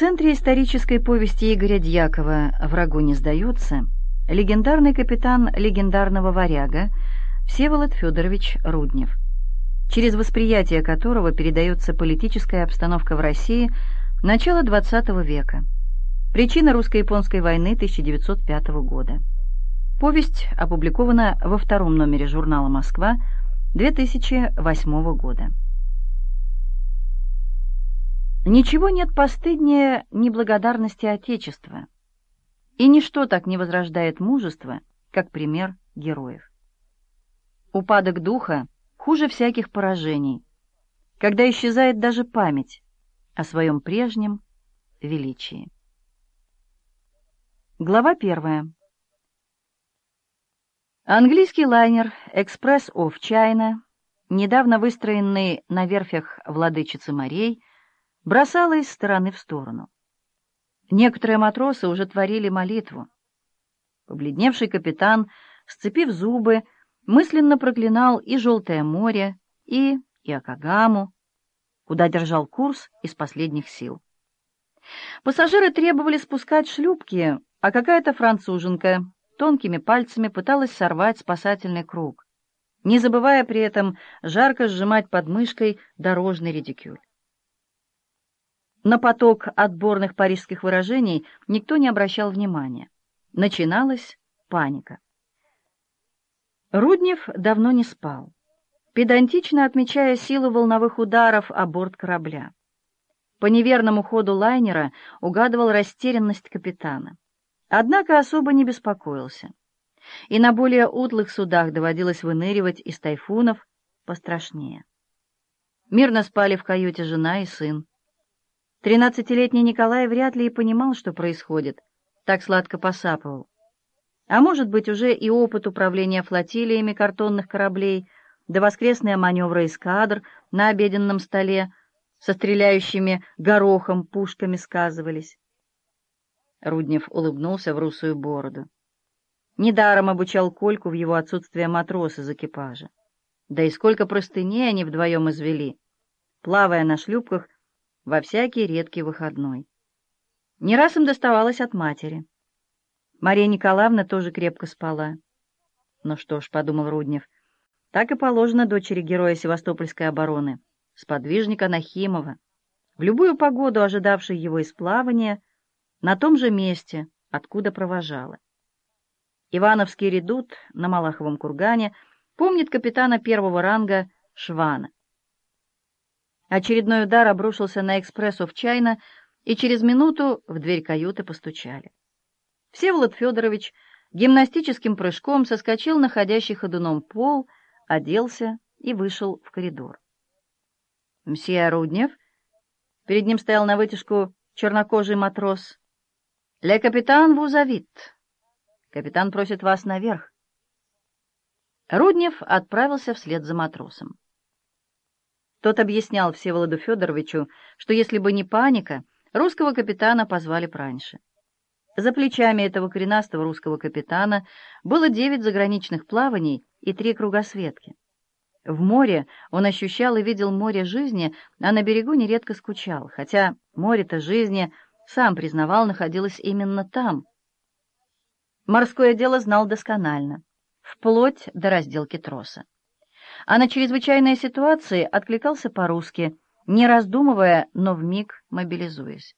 центре исторической повести Игоря Дьякова «Врагу не сдается» легендарный капитан легендарного варяга Всеволод Федорович Руднев, через восприятие которого передается политическая обстановка в России начала XX века, причина русско-японской войны 1905 года. Повесть опубликована во втором номере журнала «Москва» 2008 года. Ничего нет постыднее неблагодарности Отечества, и ничто так не возрождает мужество, как пример героев. Упадок духа хуже всяких поражений, когда исчезает даже память о своем прежнем величии. Глава первая. Английский лайнер «Экспресс оф Чайна», недавно выстроенный на верфях владычицы морей, бросала из стороны в сторону. Некоторые матросы уже творили молитву. Побледневший капитан, сцепив зубы, мысленно проклинал и Желтое море, и Иокагаму, куда держал курс из последних сил. Пассажиры требовали спускать шлюпки, а какая-то француженка тонкими пальцами пыталась сорвать спасательный круг, не забывая при этом жарко сжимать под мышкой дорожный редикюль. На поток отборных парижских выражений никто не обращал внимания. Начиналась паника. Руднев давно не спал, педантично отмечая силу волновых ударов о борт корабля. По неверному ходу лайнера угадывал растерянность капитана. Однако особо не беспокоился. И на более утлых судах доводилось выныривать из тайфунов пострашнее. Мирно спали в каюте жена и сын. Тринадцатилетний Николай вряд ли и понимал, что происходит, так сладко посапывал. А может быть, уже и опыт управления флотилиями картонных кораблей, да воскресные маневры эскадр на обеденном столе со стреляющими горохом пушками сказывались. Руднев улыбнулся в русую бороду. Недаром обучал Кольку в его отсутствие матрос из экипажа. Да и сколько простыней они вдвоем извели, плавая на шлюпках во всякий редкий выходной. Не раз им доставалось от матери. Мария Николаевна тоже крепко спала. Ну что ж, — подумал Руднев, — так и положено дочери героя Севастопольской обороны, сподвижника Нахимова, в любую погоду ожидавшей его из на том же месте, откуда провожала. Ивановский редут на Малаховом кургане помнит капитана первого ранга Швана. Очередной удар обрушился на экспрессу в Чайна, и через минуту в дверь каюты постучали. Всеволод Федорович гимнастическим прыжком соскочил на ходящий ходуном пол, оделся и вышел в коридор. «Мсье Руднев?» Перед ним стоял на вытяжку чернокожий матрос. «Ле капитан вузавит». Капитан просит вас наверх. Руднев отправился вслед за матросом. Тот объяснял Всеволоду Федоровичу, что если бы не паника, русского капитана позвали б раньше. За плечами этого коренастого русского капитана было девять заграничных плаваний и три кругосветки. В море он ощущал и видел море жизни, а на берегу нередко скучал, хотя море-то жизни — сам признавал, находилась именно там. Морское дело знал досконально, вплоть до разделки троса. А на чрезвычайные ситуации откликался по-русски, не раздумывая, но вмиг мобилизуясь.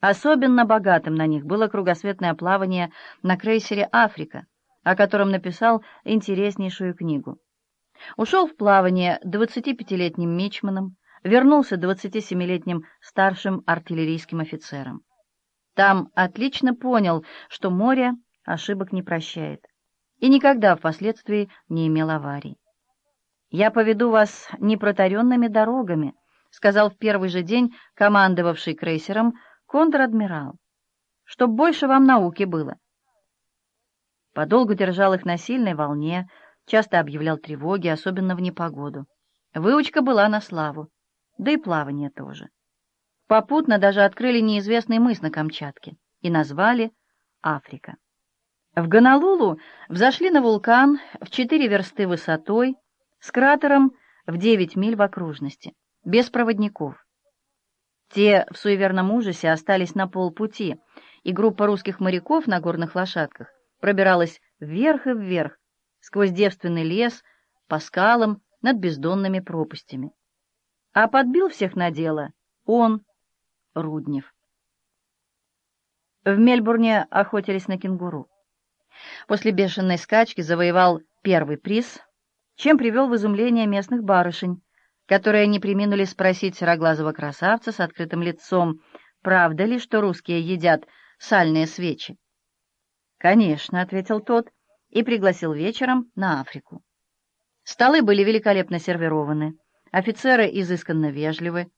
Особенно богатым на них было кругосветное плавание на крейсере «Африка», о котором написал интереснейшую книгу. Ушел в плавание 25-летним мичманом, вернулся 27-летним старшим артиллерийским офицером. Там отлично понял, что море ошибок не прощает, и никогда впоследствии не имел аварий. «Я поведу вас непротаренными дорогами», — сказал в первый же день командовавший крейсером контр-адмирал, «чтоб больше вам науки было». Подолгу держал их на сильной волне, часто объявлял тревоги, особенно в непогоду. Выучка была на славу да и плавание тоже. Попутно даже открыли неизвестный мыс на Камчатке и назвали Африка. В Гонолулу взошли на вулкан в четыре версты высотой с кратером в девять миль в окружности, без проводников. Те в суеверном ужасе остались на полпути, и группа русских моряков на горных лошадках пробиралась вверх и вверх, сквозь девственный лес, по скалам, над бездонными пропастями. А подбил всех на дело он, Руднев. В Мельбурне охотились на кенгуру. После бешеной скачки завоевал первый приз, чем привел в изумление местных барышень, которые не приминули спросить сероглазого красавца с открытым лицом, правда ли, что русские едят сальные свечи. «Конечно», — ответил тот, и пригласил вечером на Африку. Столы были великолепно сервированы, офицеры изысканно вежливы.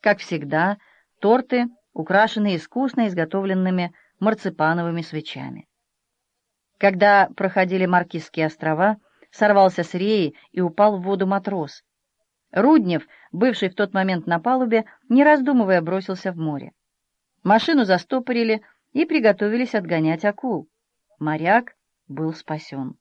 Как всегда, торты украшены искусно изготовленными марципановыми свечами. Когда проходили Маркизские острова, сорвался с реи и упал в воду матрос. Руднев, бывший в тот момент на палубе, не раздумывая бросился в море. Машину застопорили и приготовились отгонять акул. Моряк был спасен.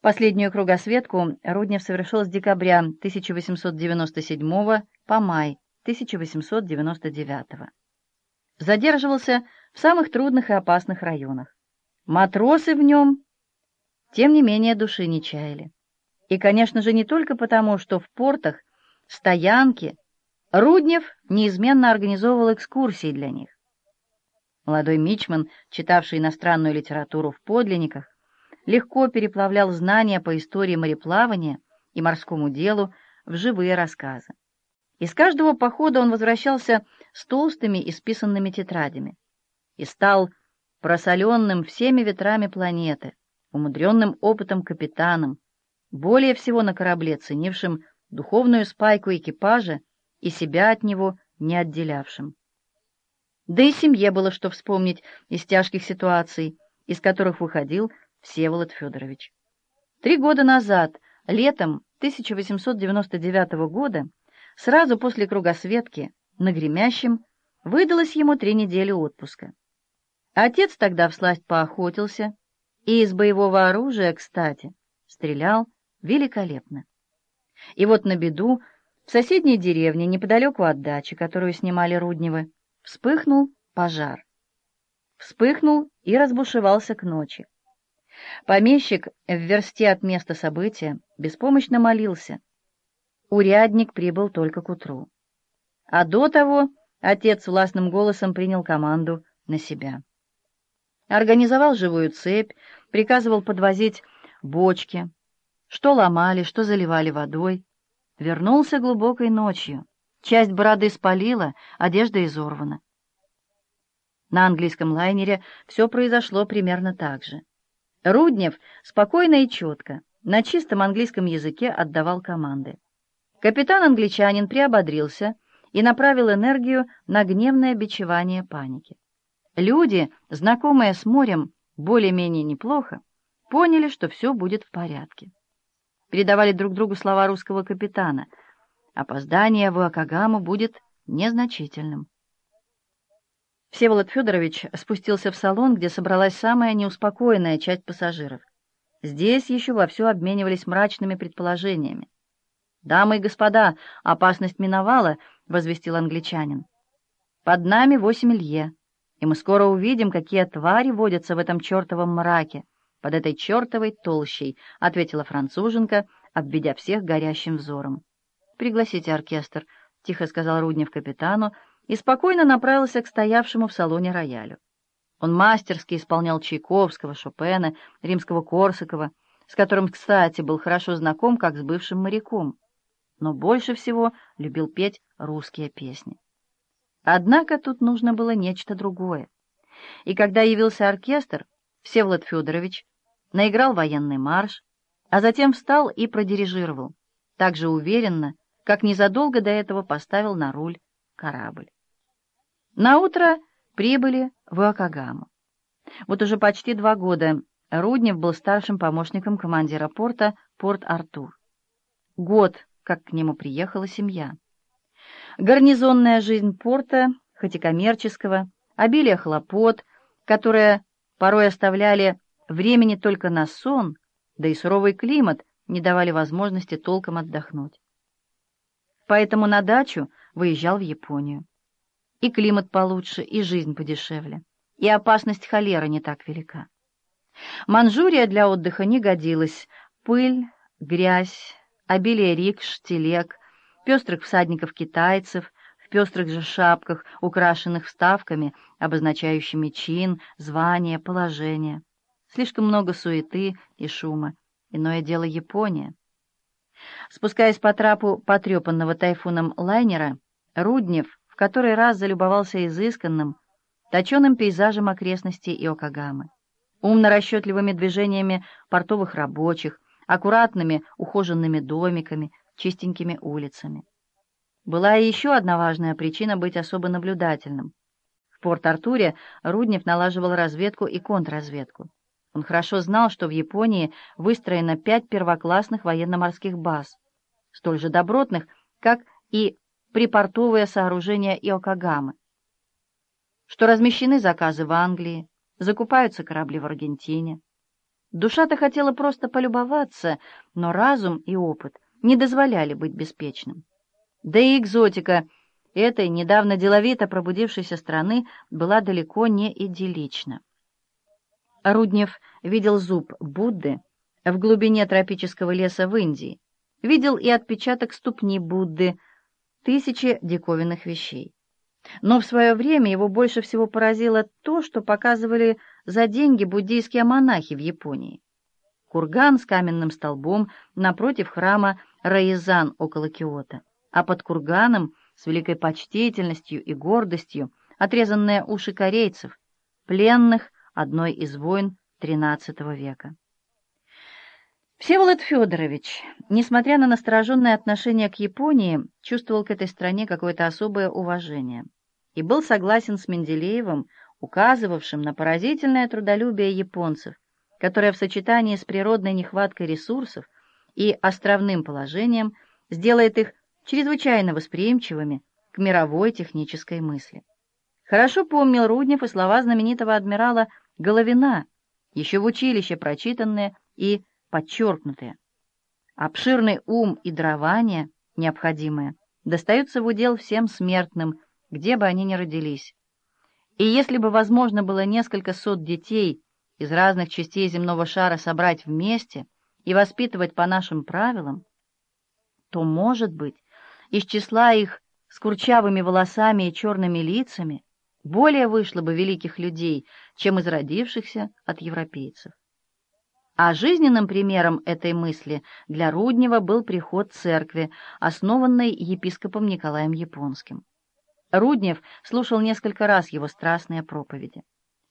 Последнюю кругосветку Руднев совершил с декабря 1897 по май 1899. Задерживался в самых трудных и опасных районах. Матросы в нем, тем не менее, души не чаяли. И, конечно же, не только потому, что в портах, стоянки, Руднев неизменно организовывал экскурсии для них. Молодой мичман, читавший иностранную литературу в подлинниках, легко переплавлял знания по истории мореплавания и морскому делу в живые рассказы. Из каждого похода он возвращался с толстыми и списанными тетрадями и стал просоленным всеми ветрами планеты, умудренным опытом капитаном, более всего на корабле ценившим духовную спайку экипажа и себя от него не отделявшим. Да и семье было что вспомнить из тяжких ситуаций, из которых выходил Всеволод Федорович. Три года назад, летом 1899 года, сразу после кругосветки, на Гремящем, выдалось ему три недели отпуска. Отец тогда всласть поохотился, и из боевого оружия, кстати, стрелял великолепно. И вот на беду в соседней деревне, неподалеку от дачи, которую снимали Рудневы, вспыхнул пожар. Вспыхнул и разбушевался к ночи. Помещик в версте от места события беспомощно молился. Урядник прибыл только к утру. А до того отец властным голосом принял команду на себя. Организовал живую цепь, приказывал подвозить бочки, что ломали, что заливали водой. Вернулся глубокой ночью. Часть бороды спалила, одежда изорвана. На английском лайнере все произошло примерно так же. Руднев спокойно и четко, на чистом английском языке отдавал команды. Капитан-англичанин приободрился и направил энергию на гневное бичевание паники. Люди, знакомые с морем более-менее неплохо, поняли, что все будет в порядке. Передавали друг другу слова русского капитана. Опоздание в Акагаму будет незначительным. Всеволод Федорович спустился в салон, где собралась самая неуспокоенная часть пассажиров. Здесь еще вовсю обменивались мрачными предположениями. «Дамы и господа, опасность миновала», — возвестил англичанин. «Под нами восемь лье, и мы скоро увидим, какие твари водятся в этом чертовом мраке, под этой чертовой толщей», — ответила француженка, обведя всех горящим взором. «Пригласите оркестр», — тихо сказал Руднев капитану, — и спокойно направился к стоявшему в салоне роялю. Он мастерски исполнял Чайковского, Шопена, римского Корсакова, с которым, кстати, был хорошо знаком, как с бывшим моряком, но больше всего любил петь русские песни. Однако тут нужно было нечто другое. И когда явился оркестр, Всеволод Федорович наиграл военный марш, а затем встал и продирижировал, так же уверенно, как незадолго до этого поставил на руль корабль. Наутро прибыли в Акагаму. Вот уже почти два года Руднев был старшим помощником командира порта Порт-Артур. Год, как к нему приехала семья. Гарнизонная жизнь порта, хоть и коммерческого, обилие хлопот, которые порой оставляли времени только на сон, да и суровый климат не давали возможности толком отдохнуть. Поэтому на дачу выезжал в Японию. И климат получше, и жизнь подешевле, и опасность холеры не так велика. Манчжурия для отдыха не годилась. Пыль, грязь, обилие рикш, телег, пестрых всадников-китайцев, в пестрых же шапках, украшенных вставками, обозначающими чин, звание, положение. Слишком много суеты и шума. Иное дело Япония. Спускаясь по трапу потрепанного тайфуном лайнера, Руднев в который раз залюбовался изысканным, точеным пейзажем окрестностей Иокагамы, умно-расчетливыми движениями портовых рабочих, аккуратными ухоженными домиками, чистенькими улицами. Была и еще одна важная причина быть особо наблюдательным. В Порт-Артуре Руднев налаживал разведку и контрразведку. Он хорошо знал, что в Японии выстроено пять первоклассных военно-морских баз, столь же добротных, как и припортовые сооружения Иокагамы, что размещены заказы в Англии, закупаются корабли в Аргентине. Душа-то хотела просто полюбоваться, но разум и опыт не дозволяли быть беспечным. Да и экзотика этой недавно деловито пробудившейся страны была далеко не идиллична. Руднев видел зуб Будды в глубине тропического леса в Индии, видел и отпечаток ступни Будды, тысячи диковинных вещей. Но в свое время его больше всего поразило то, что показывали за деньги буддийские монахи в Японии. Курган с каменным столбом напротив храма Раизан около Киота, а под курганом с великой почтительностью и гордостью отрезанные уши корейцев, пленных одной из войн XIII века. Всеволод Федорович, несмотря на настороженное отношение к Японии, чувствовал к этой стране какое-то особое уважение и был согласен с Менделеевым, указывавшим на поразительное трудолюбие японцев, которое в сочетании с природной нехваткой ресурсов и островным положением сделает их чрезвычайно восприимчивыми к мировой технической мысли. Хорошо помнил Руднев и слова знаменитого адмирала Головина, еще в училище прочитанные и подчеркнутые. Обширный ум и дарование, необходимые, достаются в удел всем смертным, где бы они ни родились. И если бы возможно было несколько сот детей из разных частей земного шара собрать вместе и воспитывать по нашим правилам, то, может быть, из числа их с курчавыми волосами и черными лицами более вышло бы великих людей, чем из родившихся от европейцев. А жизненным примером этой мысли для Руднева был приход церкви, основанной епископом Николаем Японским. Руднев слушал несколько раз его страстные проповеди.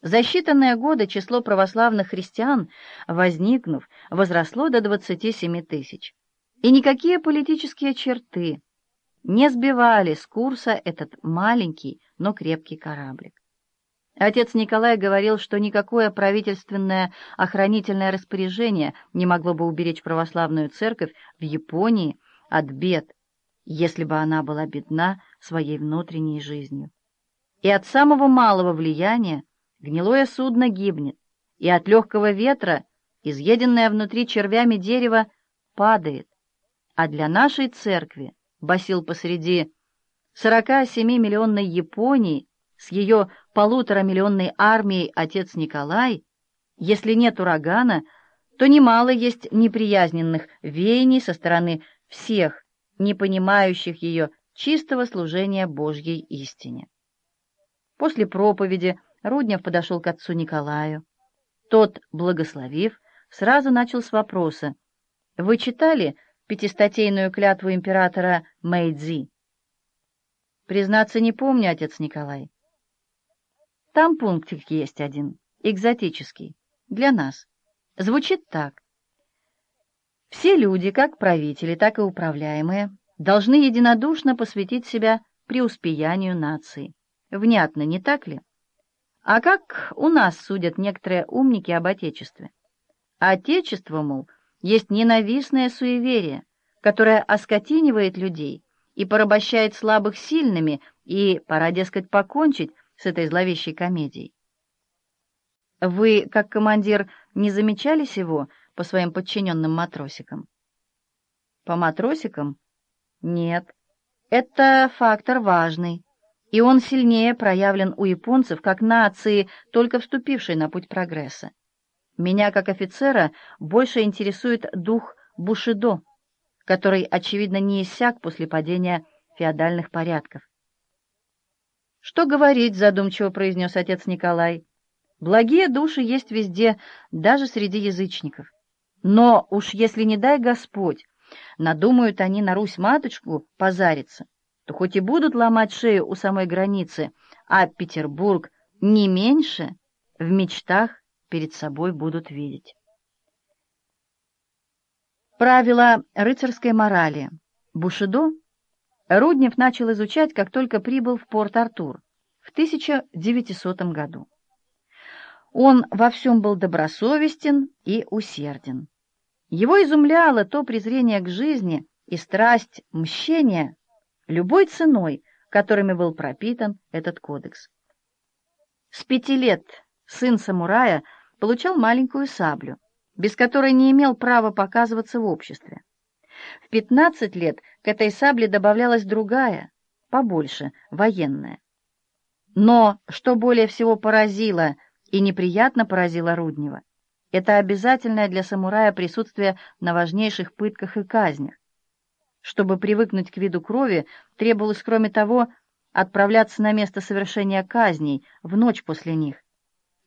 За считанные годы число православных христиан, возникнув, возросло до 27 тысяч. И никакие политические черты не сбивали с курса этот маленький, но крепкий кораблик. Отец Николай говорил, что никакое правительственное охранительное распоряжение не могло бы уберечь православную церковь в Японии от бед, если бы она была бедна своей внутренней жизнью. И от самого малого влияния гнилое судно гибнет, и от легкого ветра, изъеденное внутри червями дерево, падает. А для нашей церкви, басил посреди 47-миллионной Японии, с ее полуторамиллионной армией отец Николай, если нет урагана, то немало есть неприязненных веяний со стороны всех, не понимающих ее чистого служения Божьей истине. После проповеди Руднев подошел к отцу Николаю. Тот, благословив, сразу начал с вопроса. «Вы читали пятистатейную клятву императора Мэйдзи?» «Признаться, не помню, отец Николай». Там пунктик есть один, экзотический, для нас. Звучит так. Все люди, как правители, так и управляемые, должны единодушно посвятить себя преуспеянию нации. Внятно, не так ли? А как у нас судят некоторые умники об Отечестве? Отечество, мол, есть ненавистное суеверие, которое оскотинивает людей и порабощает слабых сильными, и пора, дескать, покончить с этой зловещей комедией. Вы, как командир, не замечали сего по своим подчиненным матросикам? По матросикам? Нет. Это фактор важный, и он сильнее проявлен у японцев как нации, только вступившей на путь прогресса. Меня, как офицера, больше интересует дух Бушидо, который, очевидно, не иссяк после падения феодальных порядков. «Что говорить?» — задумчиво произнес отец Николай. «Благие души есть везде, даже среди язычников. Но уж если, не дай Господь, надумают они на Русь-маточку позариться, то хоть и будут ломать шею у самой границы, а Петербург не меньше в мечтах перед собой будут видеть». Правила рыцарской морали. Бушидо Руднев начал изучать, как только прибыл в Порт-Артур в 1900 году. Он во всем был добросовестен и усерден. Его изумляло то презрение к жизни и страсть мщения любой ценой, которыми был пропитан этот кодекс. С пяти лет сын самурая получал маленькую саблю, без которой не имел права показываться в обществе. В 15 лет к этой сабле добавлялась другая, побольше, военная. Но, что более всего поразило и неприятно поразило Руднева, это обязательное для самурая присутствие на важнейших пытках и казнях. Чтобы привыкнуть к виду крови, требовалось, кроме того, отправляться на место совершения казней в ночь после них,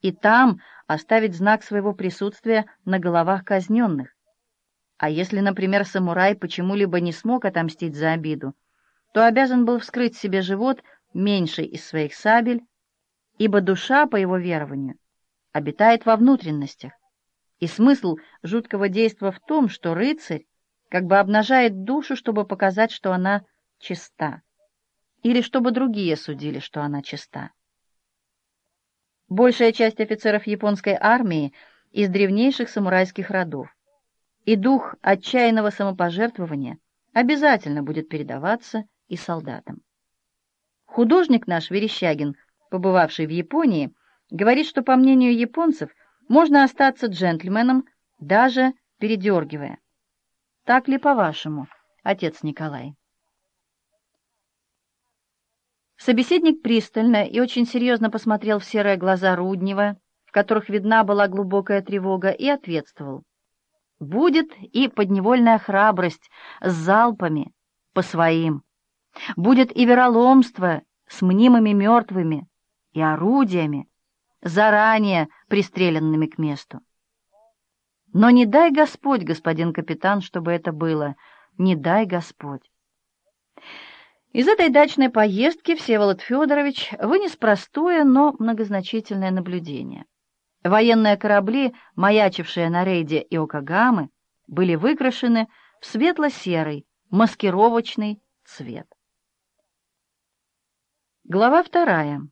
и там оставить знак своего присутствия на головах казненных. А если, например, самурай почему-либо не смог отомстить за обиду, то обязан был вскрыть себе живот меньшей из своих сабель, ибо душа, по его верованию, обитает во внутренностях. И смысл жуткого действа в том, что рыцарь как бы обнажает душу, чтобы показать, что она чиста, или чтобы другие судили, что она чиста. Большая часть офицеров японской армии из древнейших самурайских родов и дух отчаянного самопожертвования обязательно будет передаваться и солдатам. Художник наш Верещагин, побывавший в Японии, говорит, что, по мнению японцев, можно остаться джентльменом, даже передергивая. Так ли, по-вашему, отец Николай? Собеседник пристально и очень серьезно посмотрел в серые глаза Руднева, в которых видна была глубокая тревога, и ответствовал. Будет и подневольная храбрость с залпами по своим. Будет и вероломство с мнимыми мертвыми и орудиями, заранее пристреленными к месту. Но не дай Господь, господин капитан, чтобы это было, не дай Господь. Из этой дачной поездки Всеволод Федорович вынес простое, но многозначительное наблюдение. Военные корабли, маячившие на рейде Иокагамы, были выкрашены в светло-серый, маскировочный цвет. Глава вторая.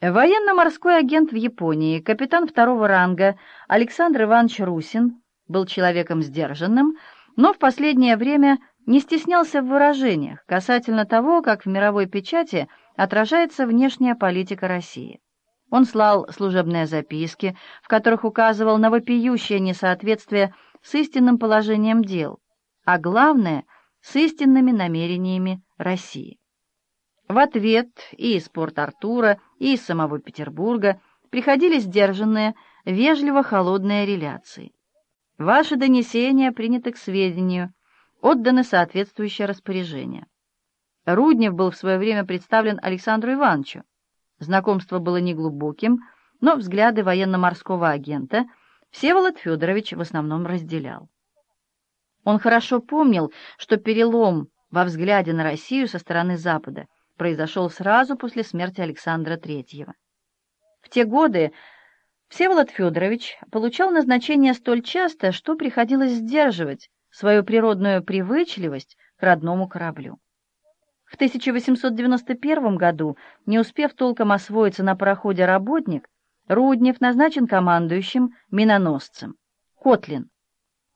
Военно-морской агент в Японии, капитан второго ранга Александр Иванович Русин, был человеком сдержанным, но в последнее время не стеснялся в выражениях касательно того, как в мировой печати отражается внешняя политика России. Он слал служебные записки, в которых указывал на вопиющее несоответствие с истинным положением дел, а главное — с истинными намерениями России. В ответ и из Порт-Артура, и из самого Петербурга приходили сдержанные, вежливо холодные реляции. Ваши донесения приняты к сведению, отданы соответствующие распоряжения. Руднев был в свое время представлен Александру Ивановичу. Знакомство было неглубоким, но взгляды военно-морского агента Всеволод Федорович в основном разделял. Он хорошо помнил, что перелом во взгляде на Россию со стороны Запада произошел сразу после смерти Александра III. В те годы Всеволод Федорович получал назначение столь часто, что приходилось сдерживать свою природную привычливость к родному кораблю. В 1891 году, не успев толком освоиться на пароходе «Работник», Руднев назначен командующим миноносцем Котлин,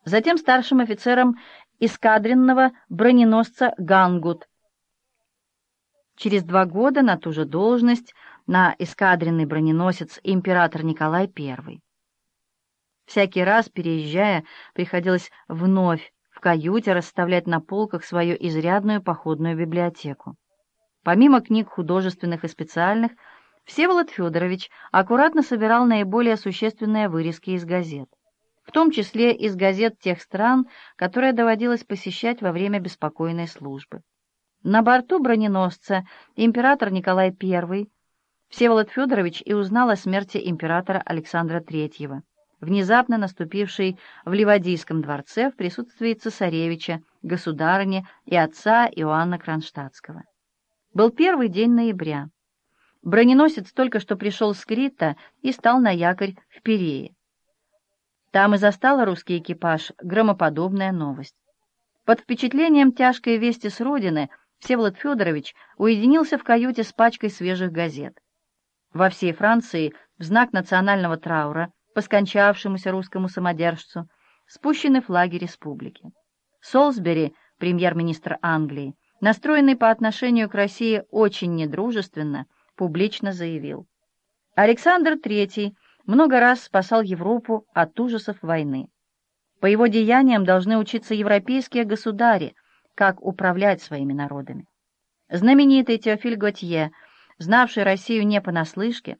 затем старшим офицером эскадренного броненосца «Гангут». Через два года на ту же должность на эскадренный броненосец император Николай I. Всякий раз, переезжая, приходилось вновь в каюте расставлять на полках свою изрядную походную библиотеку. Помимо книг художественных и специальных, Всеволод Федорович аккуратно собирал наиболее существенные вырезки из газет, в том числе из газет тех стран, которые доводилось посещать во время беспокойной службы. На борту броненосца император Николай I Всеволод Федорович и узнал о смерти императора Александра III, внезапно наступившей в Ливадийском дворце в присутствии цесаревича, государыни и отца Иоанна Кронштадтского. Был первый день ноября. Броненосец только что пришел с Крита и стал на якорь в Перее. Там и застала русский экипаж громоподобная новость. Под впечатлением тяжкой вести с родины Всеволод Федорович уединился в каюте с пачкой свежих газет. Во всей Франции в знак национального траура по скончавшемуся русскому самодержцу спущены флаги республики. Солсбери, премьер-министр Англии, настроенный по отношению к России очень недружественно, публично заявил. Александр III много раз спасал Европу от ужасов войны. По его деяниям должны учиться европейские государи, как управлять своими народами. Знаменитый Теофиль Готье – знавший Россию не понаслышке,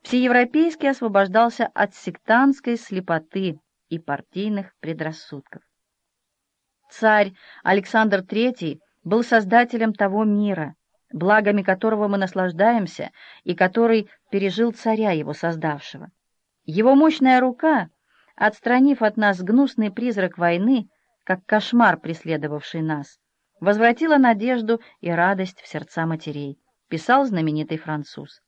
всеевропейски освобождался от сектантской слепоты и партийных предрассудков. Царь Александр III был создателем того мира, благами которого мы наслаждаемся и который пережил царя его создавшего. Его мощная рука, отстранив от нас гнусный призрак войны, как кошмар, преследовавший нас, возвратила надежду и радость в сердца матерей писал знаменитый француз.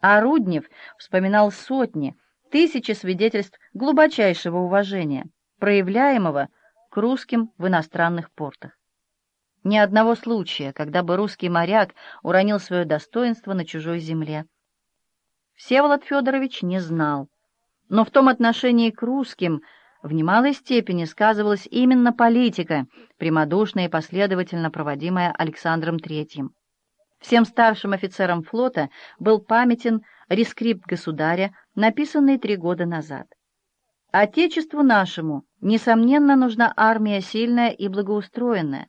А Руднев вспоминал сотни, тысячи свидетельств глубочайшего уважения, проявляемого к русским в иностранных портах. Ни одного случая, когда бы русский моряк уронил свое достоинство на чужой земле. Всеволод Федорович не знал, но в том отношении к русским в немалой степени сказывалась именно политика, прямодушно и последовательно проводимая Александром Третьим. Всем старшим офицерам флота был памятен рескрипт государя, написанный три года назад. Отечеству нашему, несомненно, нужна армия сильная и благоустроенная,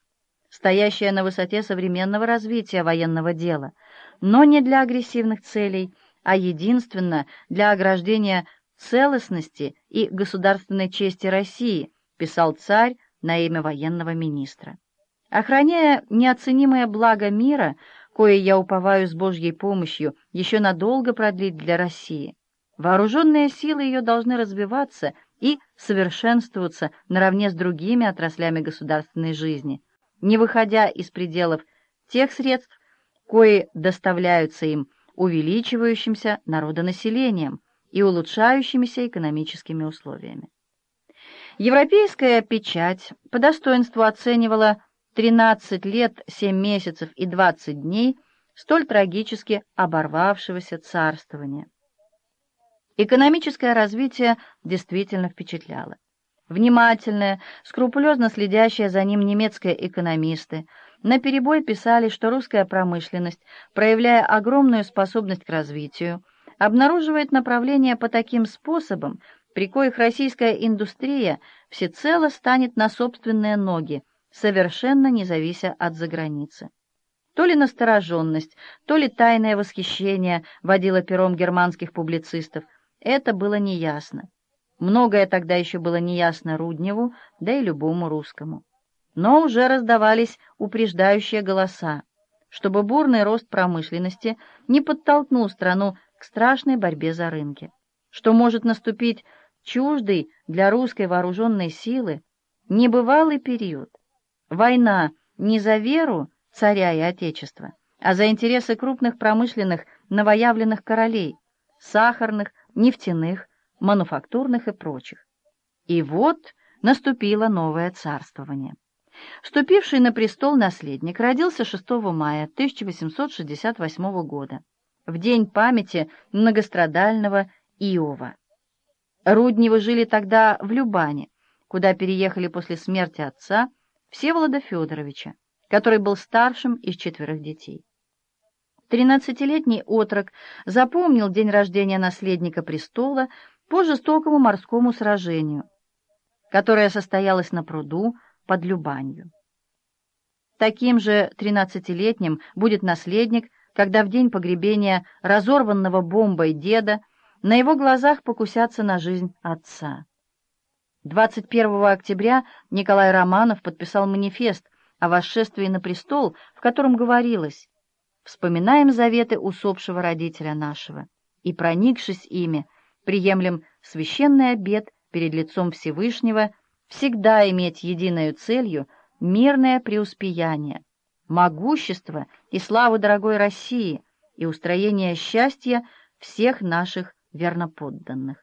стоящая на высоте современного развития военного дела, но не для агрессивных целей, а единственно для ограждения целостности и государственной чести России, писал царь на имя военного министра. Охраняя неоценимое благо мира, кое я уповаю с Божьей помощью еще надолго продлить для России. Вооруженные силы ее должны развиваться и совершенствоваться наравне с другими отраслями государственной жизни, не выходя из пределов тех средств, кои доставляются им увеличивающимся народонаселением и улучшающимися экономическими условиями. Европейская печать по достоинству оценивала 13 лет, 7 месяцев и 20 дней столь трагически оборвавшегося царствования. Экономическое развитие действительно впечатляло. Внимательные, скрупулезно следящие за ним немецкие экономисты наперебой писали, что русская промышленность, проявляя огромную способность к развитию, обнаруживает направления по таким способам, при коих российская индустрия всецело станет на собственные ноги, совершенно не завися от заграницы. То ли настороженность, то ли тайное восхищение водило пером германских публицистов, это было неясно. Многое тогда еще было неясно Рудневу, да и любому русскому. Но уже раздавались упреждающие голоса, чтобы бурный рост промышленности не подтолкнул страну страшной борьбе за рынки, что может наступить чуждый для русской вооруженной силы небывалый период, Война не за веру царя и отечества, а за интересы крупных промышленных новоявленных королей, сахарных, нефтяных, мануфактурных и прочих. И вот наступило новое царствование. Вступивший на престол наследник родился 6 мая 1868 года, в день памяти многострадального Иова. Рудневы жили тогда в Любане, куда переехали после смерти отца Всеволода Федоровича, который был старшим из четверых детей. Тринадцатилетний отрок запомнил день рождения наследника престола по жестокому морскому сражению, которое состоялось на пруду под Любанью. Таким же тринадцатилетним будет наследник, когда в день погребения разорванного бомбой деда на его глазах покусятся на жизнь отца. 21 октября Николай Романов подписал манифест о восшествии на престол, в котором говорилось «Вспоминаем заветы усопшего родителя нашего, и, проникшись ими, приемлем священный обет перед лицом Всевышнего всегда иметь единой целью мирное преуспеяние, могущество и славу дорогой России и устроение счастья всех наших верноподданных».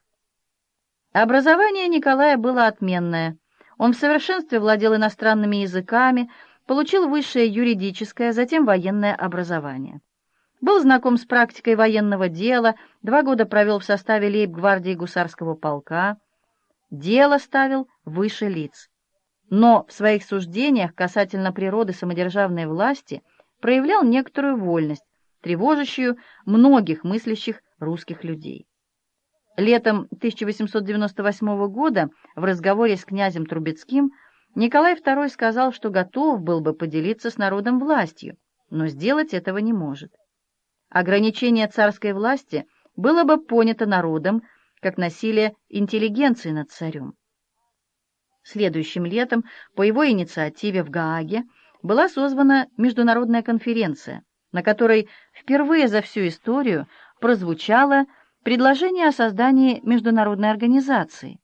Образование Николая было отменное. Он в совершенстве владел иностранными языками, получил высшее юридическое, затем военное образование. Был знаком с практикой военного дела, два года провел в составе лейб-гвардии гусарского полка. Дело ставил выше лиц. Но в своих суждениях касательно природы самодержавной власти проявлял некоторую вольность, тревожащую многих мыслящих русских людей. Летом 1898 года в разговоре с князем Трубецким Николай II сказал, что готов был бы поделиться с народом властью, но сделать этого не может. Ограничение царской власти было бы понято народом как насилие интеллигенции над царем. Следующим летом по его инициативе в Гааге была созвана международная конференция, на которой впервые за всю историю прозвучало предложение о создании международной организации,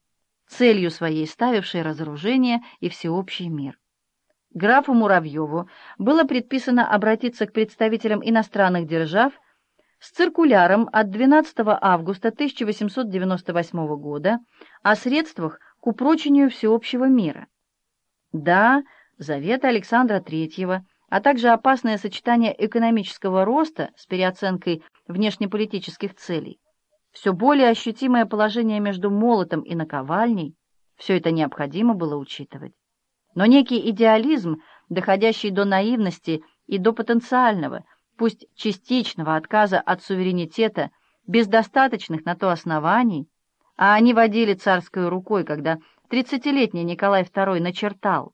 целью своей ставившей разоружение и всеобщий мир. Графу Муравьеву было предписано обратиться к представителям иностранных держав с циркуляром от 12 августа 1898 года о средствах к упрочению всеобщего мира. Да, заветы Александра III, а также опасное сочетание экономического роста с переоценкой внешнеполитических целей все более ощутимое положение между молотом и наковальней, все это необходимо было учитывать. Но некий идеализм, доходящий до наивности и до потенциального, пусть частичного отказа от суверенитета, без достаточных на то оснований, а они водили царской рукой, когда тридцатилетний Николай II начертал.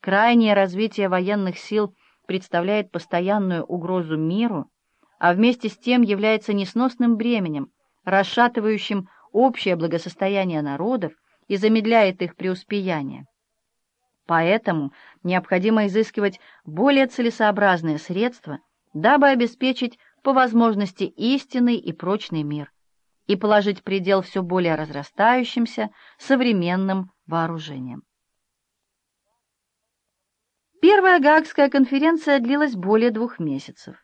Крайнее развитие военных сил представляет постоянную угрозу миру, а вместе с тем является несносным бременем, расшатывающим общее благосостояние народов и замедляет их преуспеяние. Поэтому необходимо изыскивать более целесообразные средства, дабы обеспечить по возможности истинный и прочный мир и положить предел все более разрастающимся современным вооружениям. Первая Гаагская конференция длилась более двух месяцев.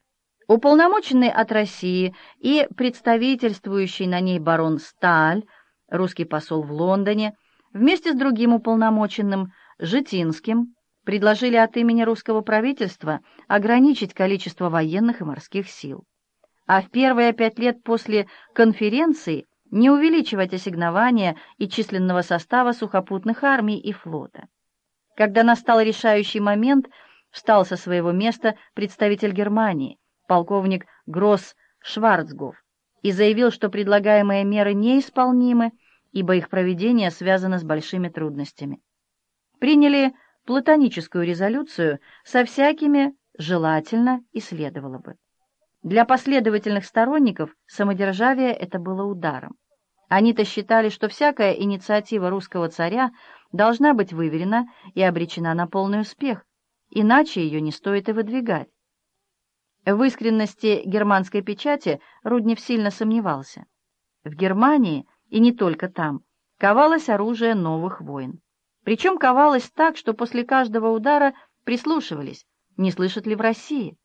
Уполномоченный от России и представительствующий на ней барон Сталь, русский посол в Лондоне, вместе с другим уполномоченным, Житинским, предложили от имени русского правительства ограничить количество военных и морских сил. А в первые пять лет после конференции не увеличивать ассигнования и численного состава сухопутных армий и флота. Когда настал решающий момент, встал со своего места представитель Германии, полковник Гросс Шварцгоф и заявил, что предлагаемые меры неисполнимы, ибо их проведение связано с большими трудностями. Приняли платоническую резолюцию со всякими желательно и следовало бы. Для последовательных сторонников самодержавия это было ударом. Они-то считали, что всякая инициатива русского царя должна быть выверена и обречена на полный успех, иначе ее не стоит и выдвигать. В искренности германской печати Руднев сильно сомневался. В Германии, и не только там, ковалось оружие новых войн. Причем ковалось так, что после каждого удара прислушивались, не слышат ли в России.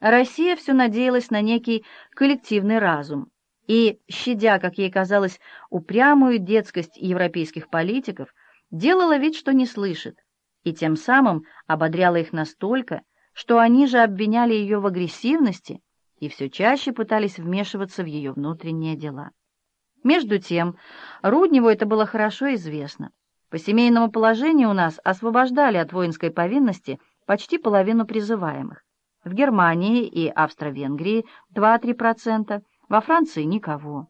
Россия все надеялась на некий коллективный разум и, щадя, как ей казалось, упрямую детскость европейских политиков, делала вид, что не слышит, и тем самым ободряла их настолько, что они же обвиняли ее в агрессивности и все чаще пытались вмешиваться в ее внутренние дела. Между тем, Рудневу это было хорошо известно. По семейному положению у нас освобождали от воинской повинности почти половину призываемых. В Германии и Австро-Венгрии 2-3%, во Франции никого.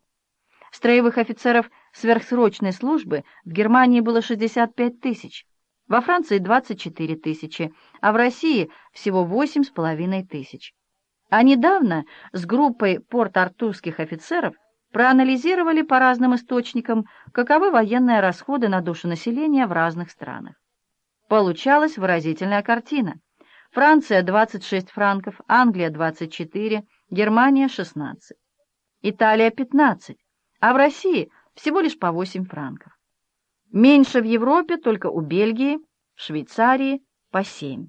Строевых офицеров сверхсрочной службы в Германии было 65 тысяч, во Франции 24 тысячи, а в России всего 8,5 тысяч. А недавно с группой порт-артурских офицеров проанализировали по разным источникам, каковы военные расходы на душу населения в разных странах. Получалась выразительная картина. Франция 26 франков, Англия 24, Германия 16, Италия 15, а в России всего лишь по 8 франков. Меньше в Европе только у Бельгии, Швейцарии по 7.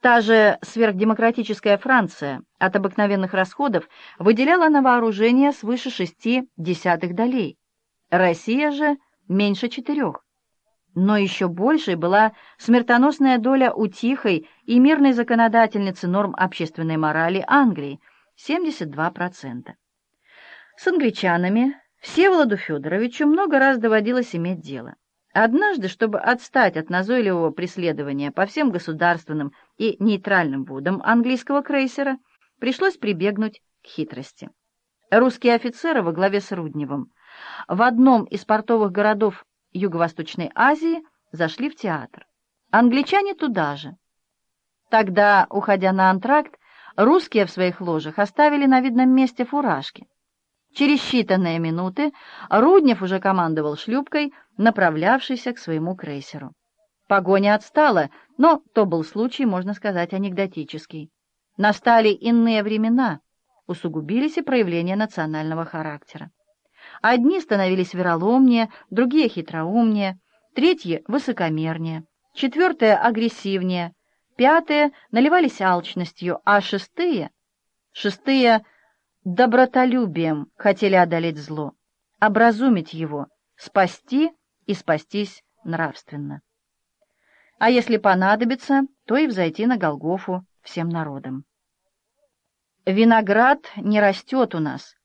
Та же сверхдемократическая Франция от обыкновенных расходов выделяла на вооружение свыше шести десятых долей. Россия же меньше четырех. Но еще большей была смертоносная доля у тихой и мирной законодательницы норм общественной морали Англии – 72%. С англичанами Всеволоду Федоровичу много раз доводилось иметь дело. Однажды, чтобы отстать от назойливого преследования по всем государственным и нейтральным водам английского крейсера, пришлось прибегнуть к хитрости. Русские офицеры во главе с Рудневым в одном из портовых городов Юго-Восточной Азии зашли в театр. Англичане туда же. Тогда, уходя на антракт, русские в своих ложах оставили на видном месте фуражки. Через считанные минуты Руднев уже командовал шлюпкой, направлявшейся к своему крейсеру. Погоня отстала, но то был случай, можно сказать, анекдотический. Настали иные времена, усугубились и проявления национального характера. Одни становились вероломнее, другие хитроумнее, третьи — высокомернее, четвертые — агрессивнее, пятые наливались алчностью, а шестые — шестые добротолюбием хотели одолеть зло, образумить его, спасти и спастись нравственно. А если понадобится, то и взойти на Голгофу всем народом. «Виноград не растет у нас,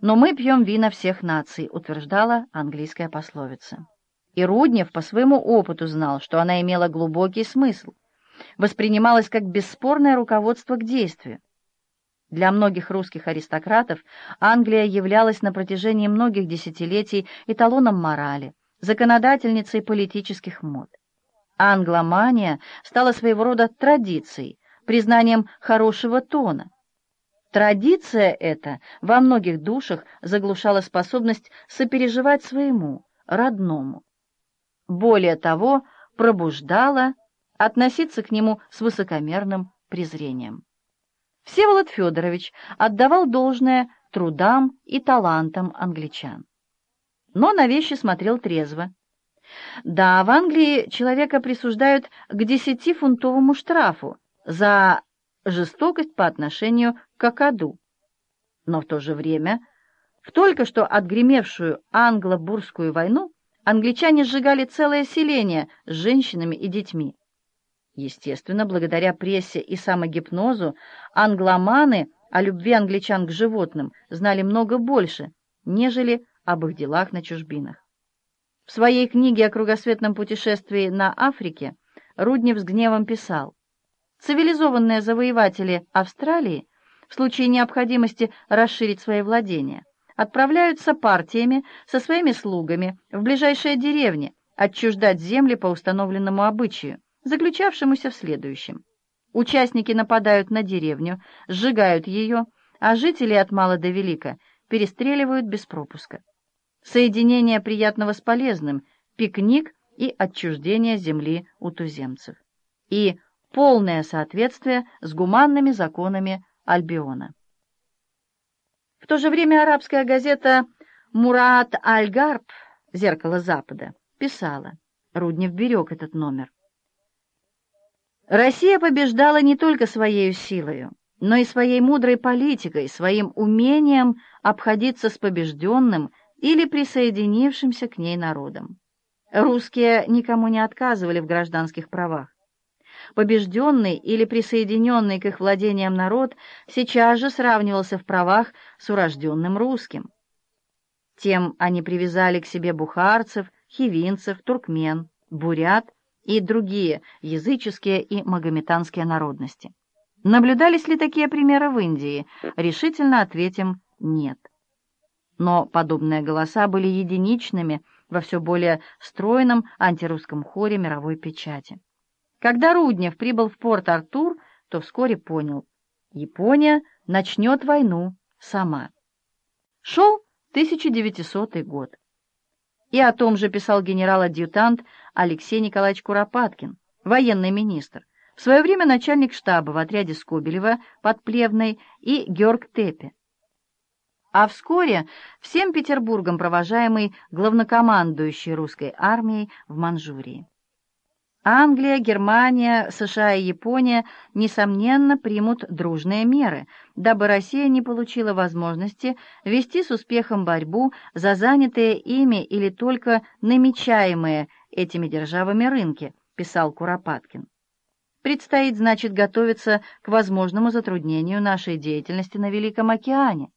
но мы пьем вина всех наций», утверждала английская пословица. И Руднев по своему опыту знал, что она имела глубокий смысл, воспринималась как бесспорное руководство к действию. Для многих русских аристократов Англия являлась на протяжении многих десятилетий эталоном морали, законодательницей политических мод. Англомания стала своего рода традицией, признанием хорошего тона. Традиция эта во многих душах заглушала способность сопереживать своему, родному. Более того, пробуждала относиться к нему с высокомерным презрением. Всеволод Федорович отдавал должное трудам и талантам англичан. Но на вещи смотрел трезво. Да, в Англии человека присуждают к десятифунтовому штрафу за жестокость по отношению к Акаду. Но в то же время, в только что отгремевшую англо-бурскую войну, англичане сжигали целое селение с женщинами и детьми. Естественно, благодаря прессе и самогипнозу англоманы о любви англичан к животным знали много больше, нежели об их делах на чужбинах. В своей книге о кругосветном путешествии на Африке Руднев с гневом писал, «Цивилизованные завоеватели Австралии в случае необходимости расширить свои владения отправляются партиями со своими слугами в ближайшие деревни отчуждать земли по установленному обычаю, заключавшемуся в следующем. Участники нападают на деревню, сжигают ее, а жители от мала до велика перестреливают без пропуска. Соединение приятного с полезным, пикник и отчуждение земли у туземцев. И полное соответствие с гуманными законами Альбиона. В то же время арабская газета «Мурат Аль-Гарб» «Зеркало Запада» писала, Руднев берег этот номер, Россия побеждала не только своей силою, но и своей мудрой политикой, своим умением обходиться с побежденным или присоединившимся к ней народом. Русские никому не отказывали в гражданских правах. Побежденный или присоединенный к их владениям народ сейчас же сравнивался в правах с урожденным русским. Тем они привязали к себе бухарцев, хивинцев, туркмен, бурят – и другие языческие и магометанские народности. Наблюдались ли такие примеры в Индии? Решительно ответим «нет». Но подобные голоса были единичными во все более стройном антирусском хоре мировой печати. Когда Руднев прибыл в Порт-Артур, то вскоре понял — Япония начнет войну сама. Шел 1900 год. И о том же писал генерал-адъютант Алексей Николаевич Куропаткин, военный министр, в свое время начальник штаба в отряде Скобелева под Плевной и Георг Тепе. А вскоре всем Петербургом провожаемый главнокомандующий русской армией в Манчжурии. Англия, Германия, США и Япония, несомненно, примут дружные меры, дабы Россия не получила возможности вести с успехом борьбу за занятые ими или только намечаемые этими державами рынки, писал Куропаткин. Предстоит, значит, готовиться к возможному затруднению нашей деятельности на Великом океане.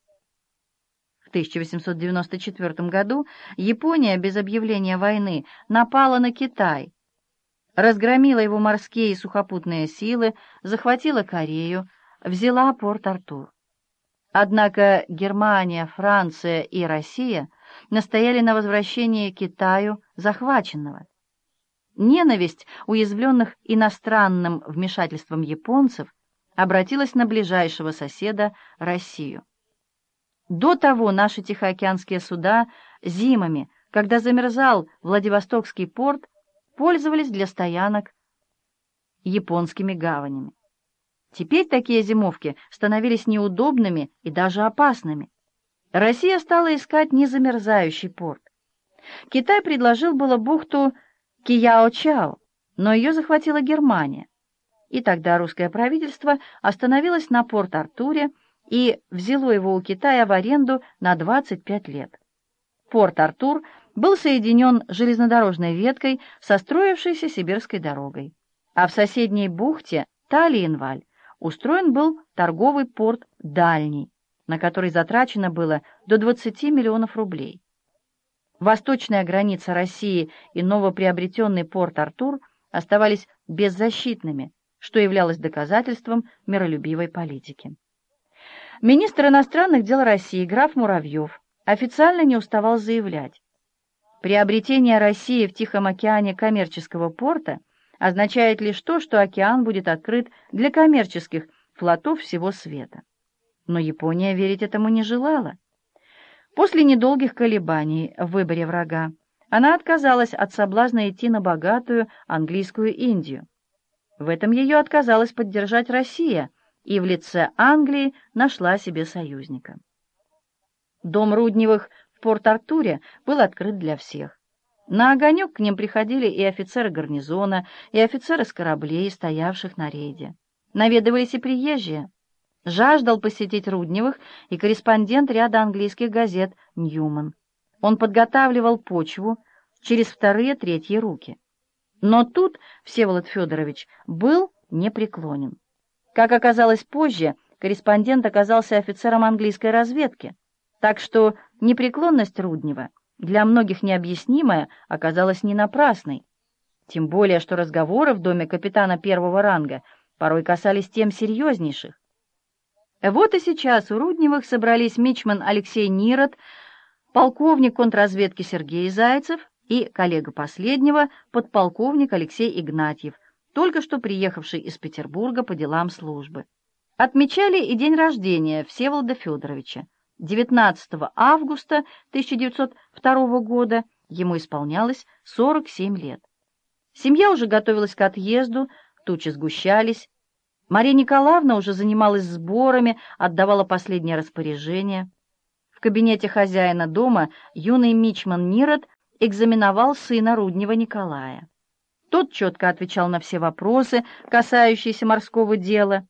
В 1894 году Япония без объявления войны напала на Китай, разгромила его морские и сухопутные силы, захватила Корею, взяла Порт-Артур. Однако Германия, Франция и Россия настояли на возвращении Китаю захваченного. Ненависть уязвленных иностранным вмешательством японцев обратилась на ближайшего соседа Россию. До того наши тихоокеанские суда зимами, когда замерзал Владивостокский порт, пользовались для стоянок японскими гаванями. Теперь такие зимовки становились неудобными и даже опасными. Россия стала искать незамерзающий порт. Китай предложил было бухту Кияо-Чао, но ее захватила Германия. И тогда русское правительство остановилось на Порт-Артуре и взяло его у Китая в аренду на 25 лет. Порт-Артур был соединен железнодорожной веткой со строившейся сибирской дорогой, а в соседней бухте Талиенваль устроен был торговый порт «Дальний», на который затрачено было до 20 миллионов рублей. Восточная граница России и новоприобретенный порт Артур оставались беззащитными, что являлось доказательством миролюбивой политики. Министр иностранных дел России граф Муравьев официально не уставал заявлять, приобретение России в Тихом океане коммерческого порта означает лишь то, что океан будет открыт для коммерческих флотов всего света. Но Япония верить этому не желала. После недолгих колебаний в выборе врага она отказалась от соблазна идти на богатую английскую Индию. В этом ее отказалась поддержать Россия, и в лице Англии нашла себе союзника. Дом Рудневых в Порт-Артуре был открыт для всех. На огонек к ним приходили и офицеры гарнизона, и офицеры с кораблей, стоявших на рейде. Наведывались и приезжие. Жаждал посетить Рудневых и корреспондент ряда английских газет Ньюман. Он подготавливал почву через вторые-третьи руки. Но тут Всеволод Федорович был непреклонен. Как оказалось позже, корреспондент оказался офицером английской разведки, так что непреклонность Руднева, для многих необъяснимая, оказалась не напрасной. Тем более, что разговоры в доме капитана первого ранга порой касались тем серьезнейших. Вот и сейчас у Рудневых собрались мичман Алексей Нирот, полковник контрразведки Сергей Зайцев и коллега последнего, подполковник Алексей Игнатьев, только что приехавший из Петербурга по делам службы. Отмечали и день рождения Всеволода Федоровича. 19 августа 1902 года ему исполнялось 47 лет. Семья уже готовилась к отъезду, тучи сгущались, Мария Николаевна уже занималась сборами, отдавала последнее распоряжение. В кабинете хозяина дома юный мичман Нирот экзаменовал сына Руднева Николая. Тот четко отвечал на все вопросы, касающиеся морского дела.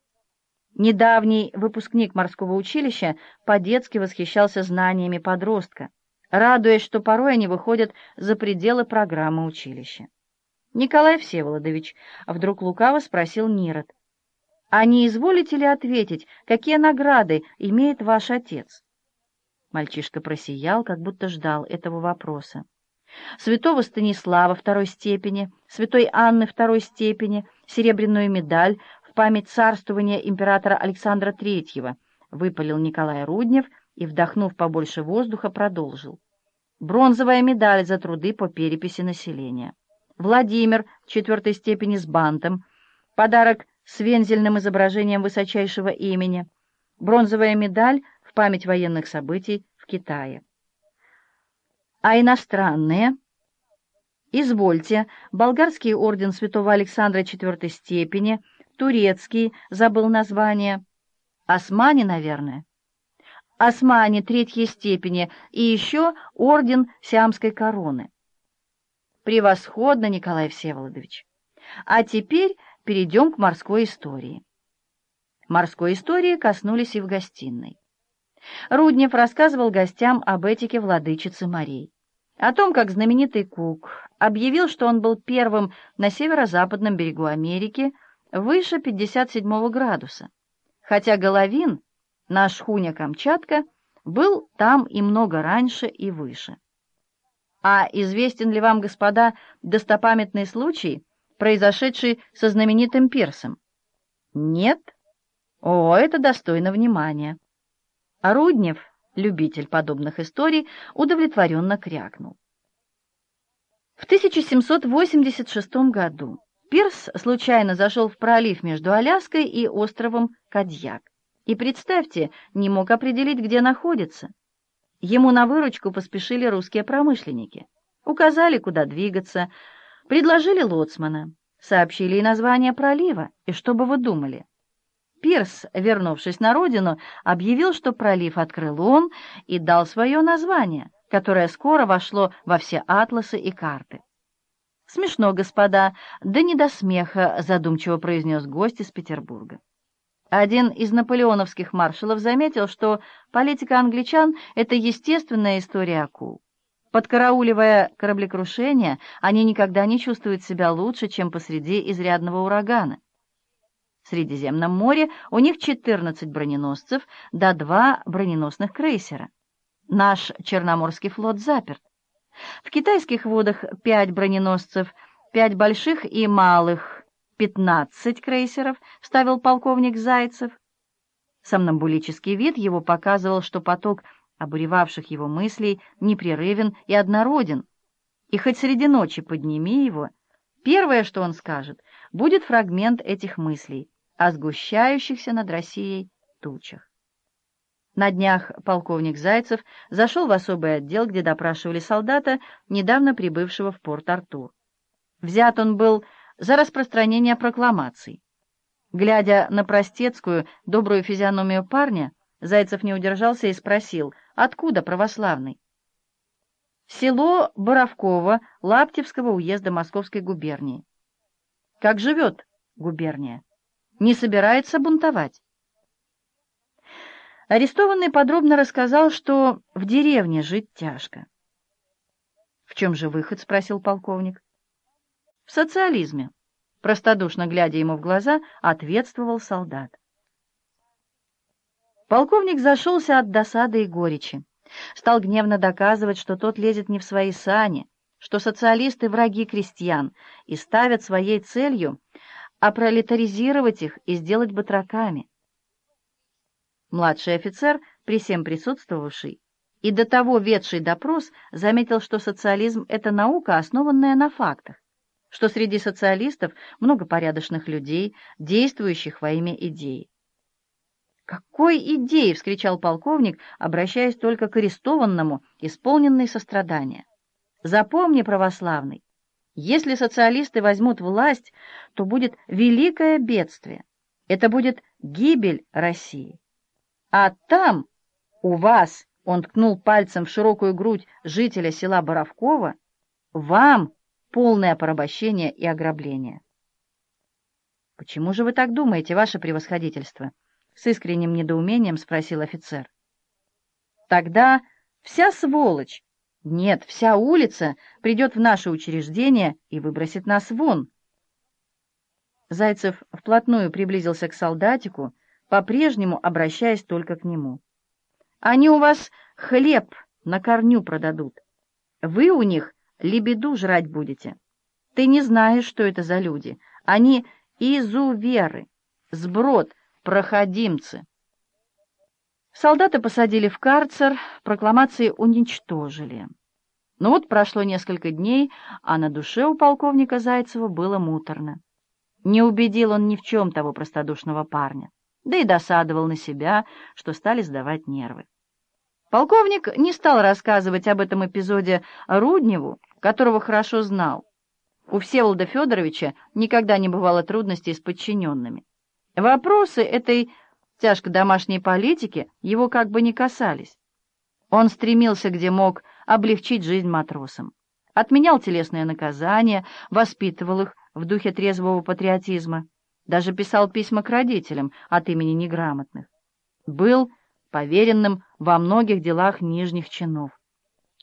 Недавний выпускник морского училища по-детски восхищался знаниями подростка, радуясь, что порой они выходят за пределы программы училища. «Николай Всеволодович», — вдруг лукаво спросил Нирот, — а не изволите ли ответить, какие награды имеет ваш отец? Мальчишка просиял, как будто ждал этого вопроса. Святого Станислава второй степени, святой Анны второй степени, серебряную медаль в память царствования императора Александра Третьего, выпалил Николай Руднев и, вдохнув побольше воздуха, продолжил. бронзовая медаль за труды по переписи населения. Владимир четвертой степени с бантом, подарок с вензельным изображением высочайшего имени, бронзовая медаль в память военных событий в Китае. А иностранные? Извольте, болгарский орден святого Александра четвертой степени, турецкий, забыл название, Османи, наверное. Османи третьей степени и еще орден Сиамской короны. Превосходно, Николай Всеволодович. А теперь перейдем к морской истории. Морской истории коснулись и в гостиной. Руднев рассказывал гостям об этике владычицы морей. О том, как знаменитый Кук объявил, что он был первым на северо-западном берегу Америки выше 57 градуса, хотя Головин, наш хуня Камчатка, был там и много раньше и выше. А известен ли вам, господа, достопамятный случай, произошедший со знаменитым Пирсом? Нет? О, это достойно внимания. А Руднев, любитель подобных историй, удовлетворенно крякнул. В 1786 году Пирс случайно зашел в пролив между Аляской и островом Кадьяк. И, представьте, не мог определить, где находится. Ему на выручку поспешили русские промышленники. Указали, куда двигаться, предложили лоцмана, сообщили и название пролива, и что бы вы думали? Пирс, вернувшись на родину, объявил, что пролив открыл он и дал свое название, которое скоро вошло во все атласы и карты. «Смешно, господа, да не до смеха», — задумчиво произнес гость из Петербурга. Один из наполеоновских маршалов заметил, что политика англичан — это естественная история акул. Подкарауливая кораблекрушение, они никогда не чувствуют себя лучше, чем посреди изрядного урагана. В Средиземном море у них 14 броненосцев да два броненосных крейсера. Наш Черноморский флот заперт. В китайских водах 5 броненосцев, 5 больших и малых пятнадцать крейсеров, — вставил полковник Зайцев. Сомнамбулический вид его показывал, что поток обуревавших его мыслей непрерывен и однороден, и хоть среди ночи подними его, первое, что он скажет, будет фрагмент этих мыслей о сгущающихся над Россией тучах. На днях полковник Зайцев зашел в особый отдел, где допрашивали солдата, недавно прибывшего в Порт-Артур. Взят он был за распространение прокламаций. Глядя на простецкую, добрую физиономию парня, Зайцев не удержался и спросил, откуда православный? Село Боровково Лаптевского уезда Московской губернии. Как живет губерния? Не собирается бунтовать? Арестованный подробно рассказал, что в деревне жить тяжко. — В чем же выход? — спросил полковник. В социализме, простодушно глядя ему в глаза, ответствовал солдат. Полковник зашелся от досады и горечи. Стал гневно доказывать, что тот лезет не в свои сани, что социалисты — враги крестьян и ставят своей целью опролетаризировать их и сделать батраками. Младший офицер, при всем присутствовавший и до того ведший допрос, заметил, что социализм — это наука, основанная на фактах что среди социалистов много порядочных людей, действующих во имя идеи. «Какой идеи?» — вскричал полковник, обращаясь только к арестованному, исполненный сострадания. «Запомни, православный, если социалисты возьмут власть, то будет великое бедствие. Это будет гибель России. А там, у вас, — он ткнул пальцем в широкую грудь жителя села Боровкова, — вам полное порабощение и ограбление. «Почему же вы так думаете, ваше превосходительство?» — с искренним недоумением спросил офицер. «Тогда вся сволочь, нет, вся улица придет в наше учреждение и выбросит нас вон». Зайцев вплотную приблизился к солдатику, по-прежнему обращаясь только к нему. «Они у вас хлеб на корню продадут. Вы у них лебеду жрать будете. Ты не знаешь, что это за люди. Они изуверы, сброд, проходимцы. Солдата посадили в карцер, прокламации уничтожили. Но вот прошло несколько дней, а на душе у полковника Зайцева было муторно. Не убедил он ни в чем того простодушного парня, да и досадовал на себя, что стали сдавать нервы. Полковник не стал рассказывать об этом эпизоде Рудневу, которого хорошо знал. У Всеволода Федоровича никогда не бывало трудностей с подчиненными. Вопросы этой тяжко домашней политики его как бы не касались. Он стремился, где мог, облегчить жизнь матросам. Отменял телесные наказания, воспитывал их в духе трезвого патриотизма. Даже писал письма к родителям от имени неграмотных. Был поверенным во многих делах нижних чинов.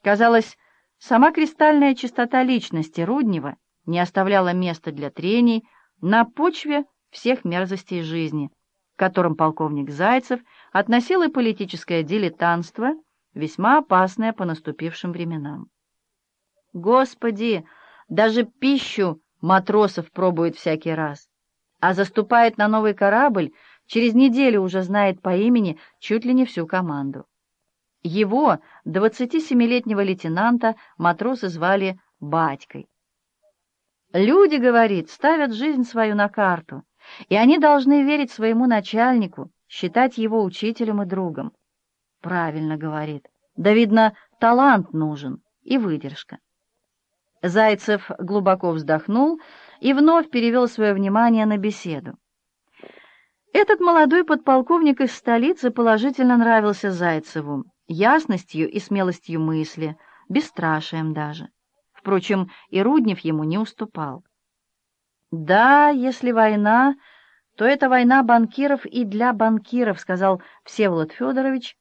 Казалось, сама кристальная чистота личности Руднева не оставляла места для трений на почве всех мерзостей жизни, к которым полковник Зайцев относил и политическое дилетантство, весьма опасное по наступившим временам. Господи, даже пищу матросов пробует всякий раз, а заступает на новый корабль, через неделю уже знает по имени чуть ли не всю команду. Его, 27-летнего лейтенанта, матросы звали Батькой. Люди, говорит, ставят жизнь свою на карту, и они должны верить своему начальнику, считать его учителем и другом. Правильно говорит. Да, видно, талант нужен и выдержка. Зайцев глубоко вздохнул и вновь перевел свое внимание на беседу. Этот молодой подполковник из столицы положительно нравился Зайцеву, ясностью и смелостью мысли, бесстрашием даже. Впрочем, и Руднев ему не уступал. «Да, если война, то это война банкиров и для банкиров», — сказал Всеволод Федорович,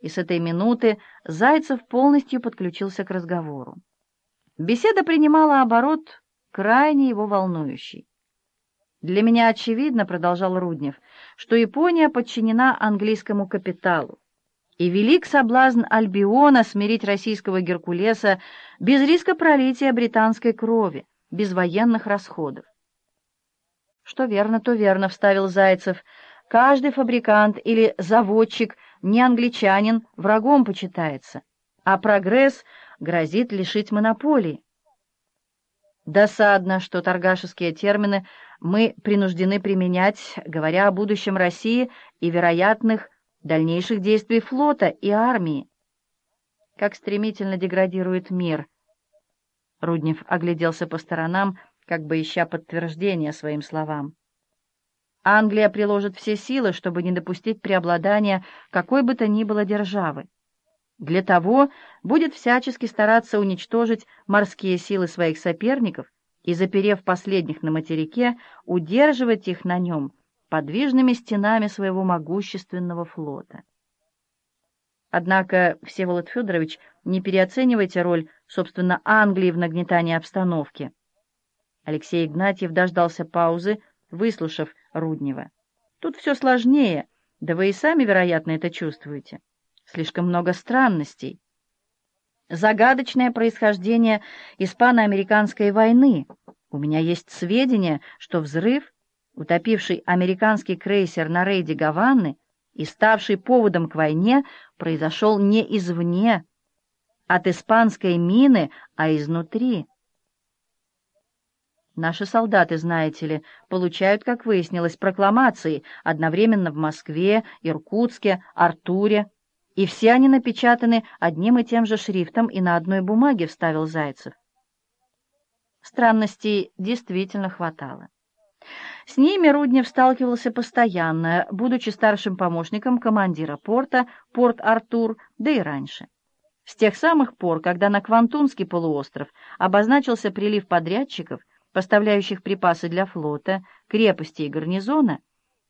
и с этой минуты Зайцев полностью подключился к разговору. Беседа принимала оборот, крайне его волнующий. «Для меня очевидно, — продолжал Руднев, — что Япония подчинена английскому капиталу, и велик соблазн Альбиона смирить российского Геркулеса без риска пролития британской крови, без военных расходов. «Что верно, то верно», — вставил Зайцев. «Каждый фабрикант или заводчик, не англичанин, врагом почитается, а прогресс грозит лишить монополии. Досадно, что торгашеские термины мы принуждены применять, говоря о будущем России и вероятных дальнейших действий флота и армии. Как стремительно деградирует мир. Руднев огляделся по сторонам, как бы ища подтверждения своим словам. Англия приложит все силы, чтобы не допустить преобладания какой бы то ни было державы. Для того будет всячески стараться уничтожить морские силы своих соперников и, заперев последних на материке, удерживать их на нем подвижными стенами своего могущественного флота. Однако, Всеволод Федорович, не переоценивайте роль, собственно, Англии в нагнетании обстановки. Алексей Игнатьев дождался паузы, выслушав Руднева. Тут все сложнее, да вы и сами, вероятно, это чувствуете. Слишком много странностей. Загадочное происхождение испано-американской войны. У меня есть сведения, что взрыв, утопивший американский крейсер на рейде Гаваны и ставший поводом к войне, произошел не извне, от испанской мины, а изнутри. Наши солдаты, знаете ли, получают, как выяснилось, прокламации одновременно в Москве, Иркутске, Артуре, и все они напечатаны одним и тем же шрифтом и на одной бумаге, вставил Зайцев. Странностей действительно хватало. С ними Руднев сталкивался постоянно, будучи старшим помощником командира порта, Порт-Артур, да и раньше. С тех самых пор, когда на Квантунский полуостров обозначился прилив подрядчиков, поставляющих припасы для флота, крепости и гарнизона,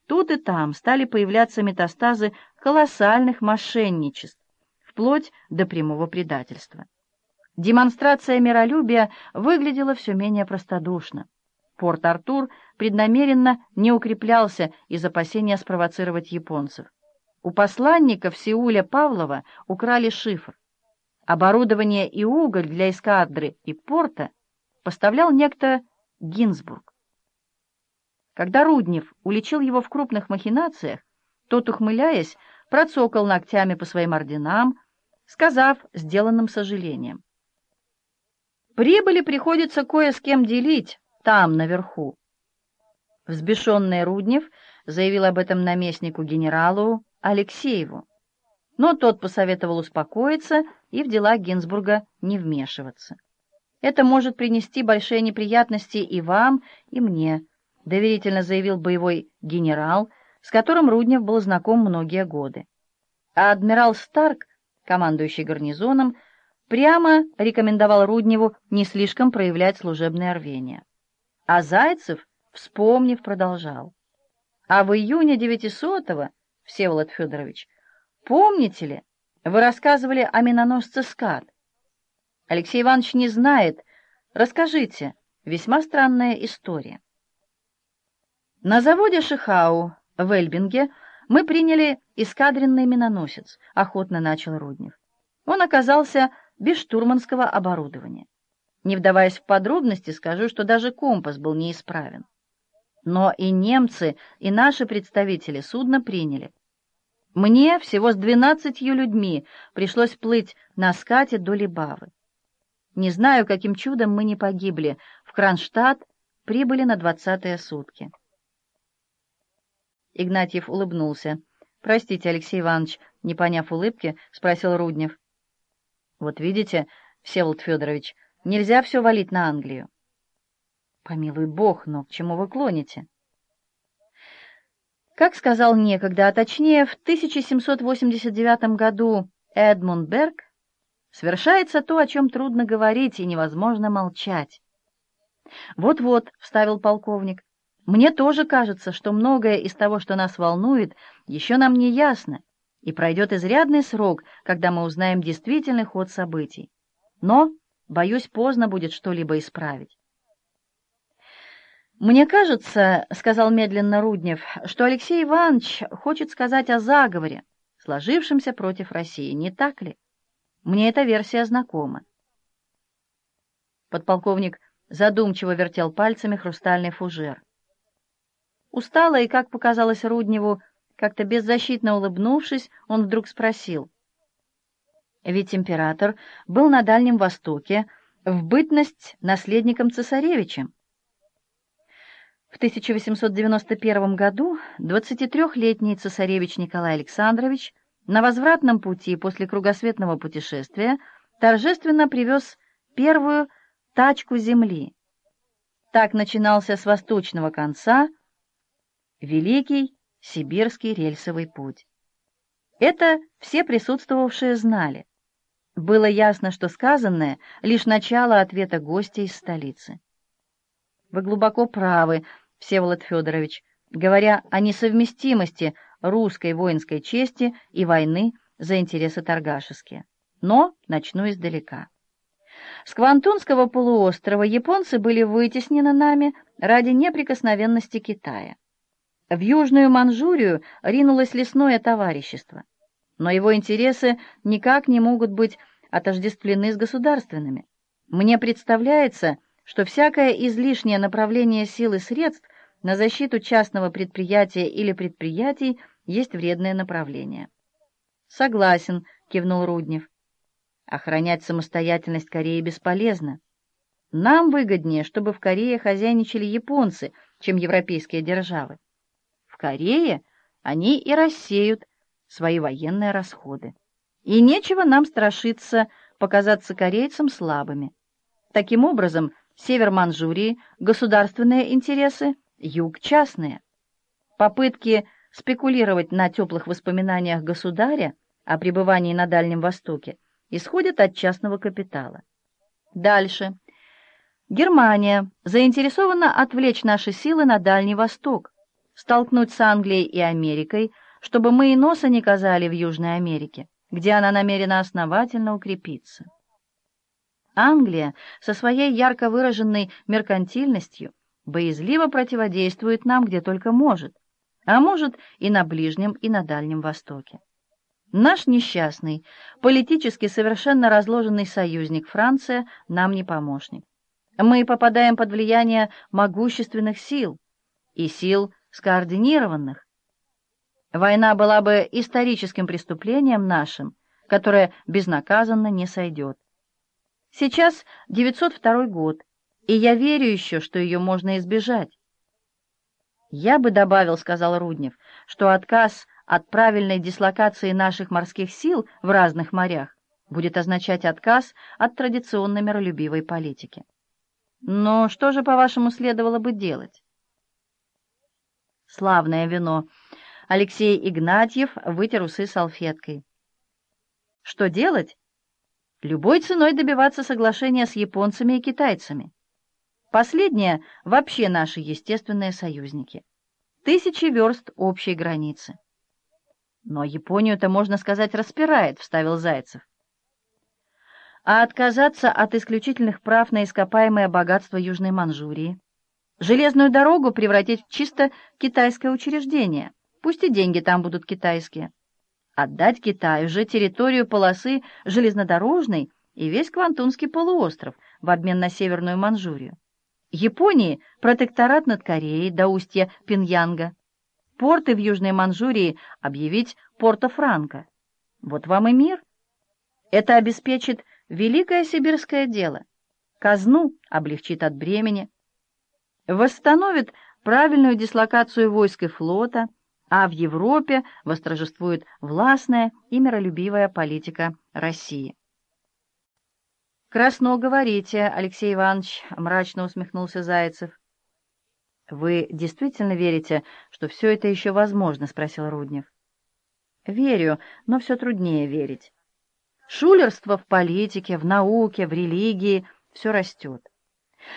Тут и там стали появляться метастазы колоссальных мошенничеств, вплоть до прямого предательства. Демонстрация миролюбия выглядела все менее простодушно. Порт-Артур преднамеренно не укреплялся из опасения спровоцировать японцев. У посланника в Сеуле Павлова украли шифр. Оборудование и уголь для эскадры и порта поставлял некто Гинзбург. Когда Руднев уличил его в крупных махинациях, тот, ухмыляясь, процокал ногтями по своим орденам, сказав сделанным сожалением. Прибыли приходится кое с кем делить, там, наверху. Взбешенный Руднев заявил об этом наместнику генералу Алексееву, но тот посоветовал успокоиться и в дела Гинзбурга не вмешиваться. Это может принести большие неприятности и вам, и мне, доверительно заявил боевой генерал, с которым Руднев был знаком многие годы. А адмирал Старк, командующий гарнизоном, прямо рекомендовал Рудневу не слишком проявлять служебное рвение. А Зайцев, вспомнив, продолжал. А в июне 900-го, Всеволод Федорович, помните ли, вы рассказывали о миноносце «Скат». Алексей Иванович не знает. Расскажите. Весьма странная история. На заводе Шихау в Эльбинге мы приняли эскадренный миноносец, охотно начал Руднев. Он оказался без штурманского оборудования. Не вдаваясь в подробности, скажу, что даже компас был неисправен. Но и немцы, и наши представители судно приняли. Мне всего с двенадцатью людьми пришлось плыть на скате до Либавы. Не знаю, каким чудом мы не погибли. В Кронштадт прибыли на двадцатые сутки. Игнатьев улыбнулся. «Простите, Алексей Иванович», не поняв улыбки, спросил Руднев. «Вот видите, Всеволод Федорович, нельзя все валить на Англию». «Помилуй бог, но к чему вы клоните?» Как сказал некогда, а точнее в 1789 году Эдмунд Берг, совершается то, о чем трудно говорить и невозможно молчать. «Вот-вот», — вставил полковник, мне тоже кажется, что многое из того, что нас волнует, еще нам не ясно, и пройдет изрядный срок, когда мы узнаем действительный ход событий. Но, боюсь, поздно будет что-либо исправить. «Мне кажется, — сказал медленно Руднев, — что Алексей Иванович хочет сказать о заговоре, сложившемся против России, не так ли? Мне эта версия знакома». Подполковник задумчиво вертел пальцами хрустальный фужер. Устало и, как показалось Рудневу, как-то беззащитно улыбнувшись, он вдруг спросил. Ведь император был на Дальнем Востоке в бытность наследником цесаревичем. В 1891 году 23-летний цесаревич Николай Александрович на возвратном пути после кругосветного путешествия торжественно привез первую тачку земли. Так начинался с восточного конца Великий Сибирский рельсовый путь. Это все присутствовавшие знали. Было ясно, что сказанное — лишь начало ответа гостя из столицы. Вы глубоко правы, Всеволод Федорович, говоря о несовместимости русской воинской чести и войны за интересы торгашеские. Но начну издалека. С Квантунского полуострова японцы были вытеснены нами ради неприкосновенности Китая. В Южную Манчжурию ринулось лесное товарищество, но его интересы никак не могут быть отождествлены с государственными. Мне представляется, что всякое излишнее направление сил и средств на защиту частного предприятия или предприятий есть вредное направление. «Согласен», — кивнул Руднев. «Охранять самостоятельность Кореи бесполезно. Нам выгоднее, чтобы в Корее хозяйничали японцы, чем европейские державы. В Корее они и рассеют свои военные расходы. И нечего нам страшиться показаться корейцам слабыми. Таким образом, север Манчжурии — государственные интересы, юг — частные. Попытки спекулировать на теплых воспоминаниях государя о пребывании на Дальнем Востоке исходят от частного капитала. Дальше. Германия заинтересована отвлечь наши силы на Дальний Восток, столкнуть с Англией и Америкой, чтобы мы и носа не казали в Южной Америке, где она намерена основательно укрепиться. Англия со своей ярко выраженной меркантильностью боязливо противодействует нам где только может, а может и на Ближнем, и на Дальнем Востоке. Наш несчастный, политически совершенно разложенный союзник Франция нам не помощник. Мы попадаем под влияние могущественных сил, и сил скоординированных. Война была бы историческим преступлением нашим, которое безнаказанно не сойдет. Сейчас 902 год, и я верю еще, что ее можно избежать. «Я бы добавил, — сказал Руднев, — что отказ от правильной дислокации наших морских сил в разных морях будет означать отказ от традиционно миролюбивой политики. Но что же, по-вашему, следовало бы делать? Славное вино. Алексей Игнатьев вытер усы салфеткой. Что делать? Любой ценой добиваться соглашения с японцами и китайцами. Последние вообще наши естественные союзники. Тысячи верст общей границы. Но Японию-то, можно сказать, распирает, вставил Зайцев. А отказаться от исключительных прав на ископаемое богатство Южной Манчжурии? Железную дорогу превратить в чисто китайское учреждение. Пусть и деньги там будут китайские. Отдать Китаю же территорию полосы железнодорожной и весь Квантунский полуостров в обмен на Северную Манчжурию. Японии протекторат над Кореей до устья Пиньянга. Порты в Южной Манчжурии объявить Порто-Франко. Вот вам и мир. Это обеспечит великое сибирское дело. Казну облегчит от бремени. Восстановит правильную дислокацию войск и флота, а в Европе восторжествует властная и миролюбивая политика России. «Красно говорите, Алексей Иванович», — мрачно усмехнулся Зайцев. «Вы действительно верите, что все это еще возможно?» — спросил Руднев. «Верю, но все труднее верить. Шулерство в политике, в науке, в религии — все растет.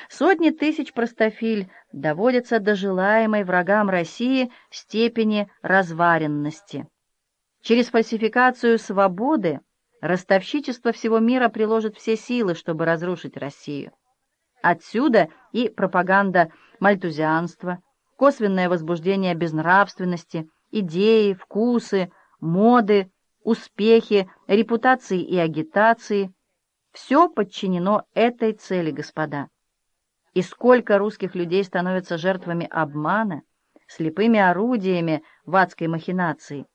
Сотни тысяч простофиль доводятся до желаемой врагам России степени разваренности. Через фальсификацию свободы Ростовщичество всего мира приложит все силы, чтобы разрушить Россию. Отсюда и пропаганда мальтузианства, косвенное возбуждение безнравственности, идеи, вкусы, моды, успехи, репутации и агитации. Все подчинено этой цели, господа. И сколько русских людей становятся жертвами обмана, слепыми орудиями в адской махинации,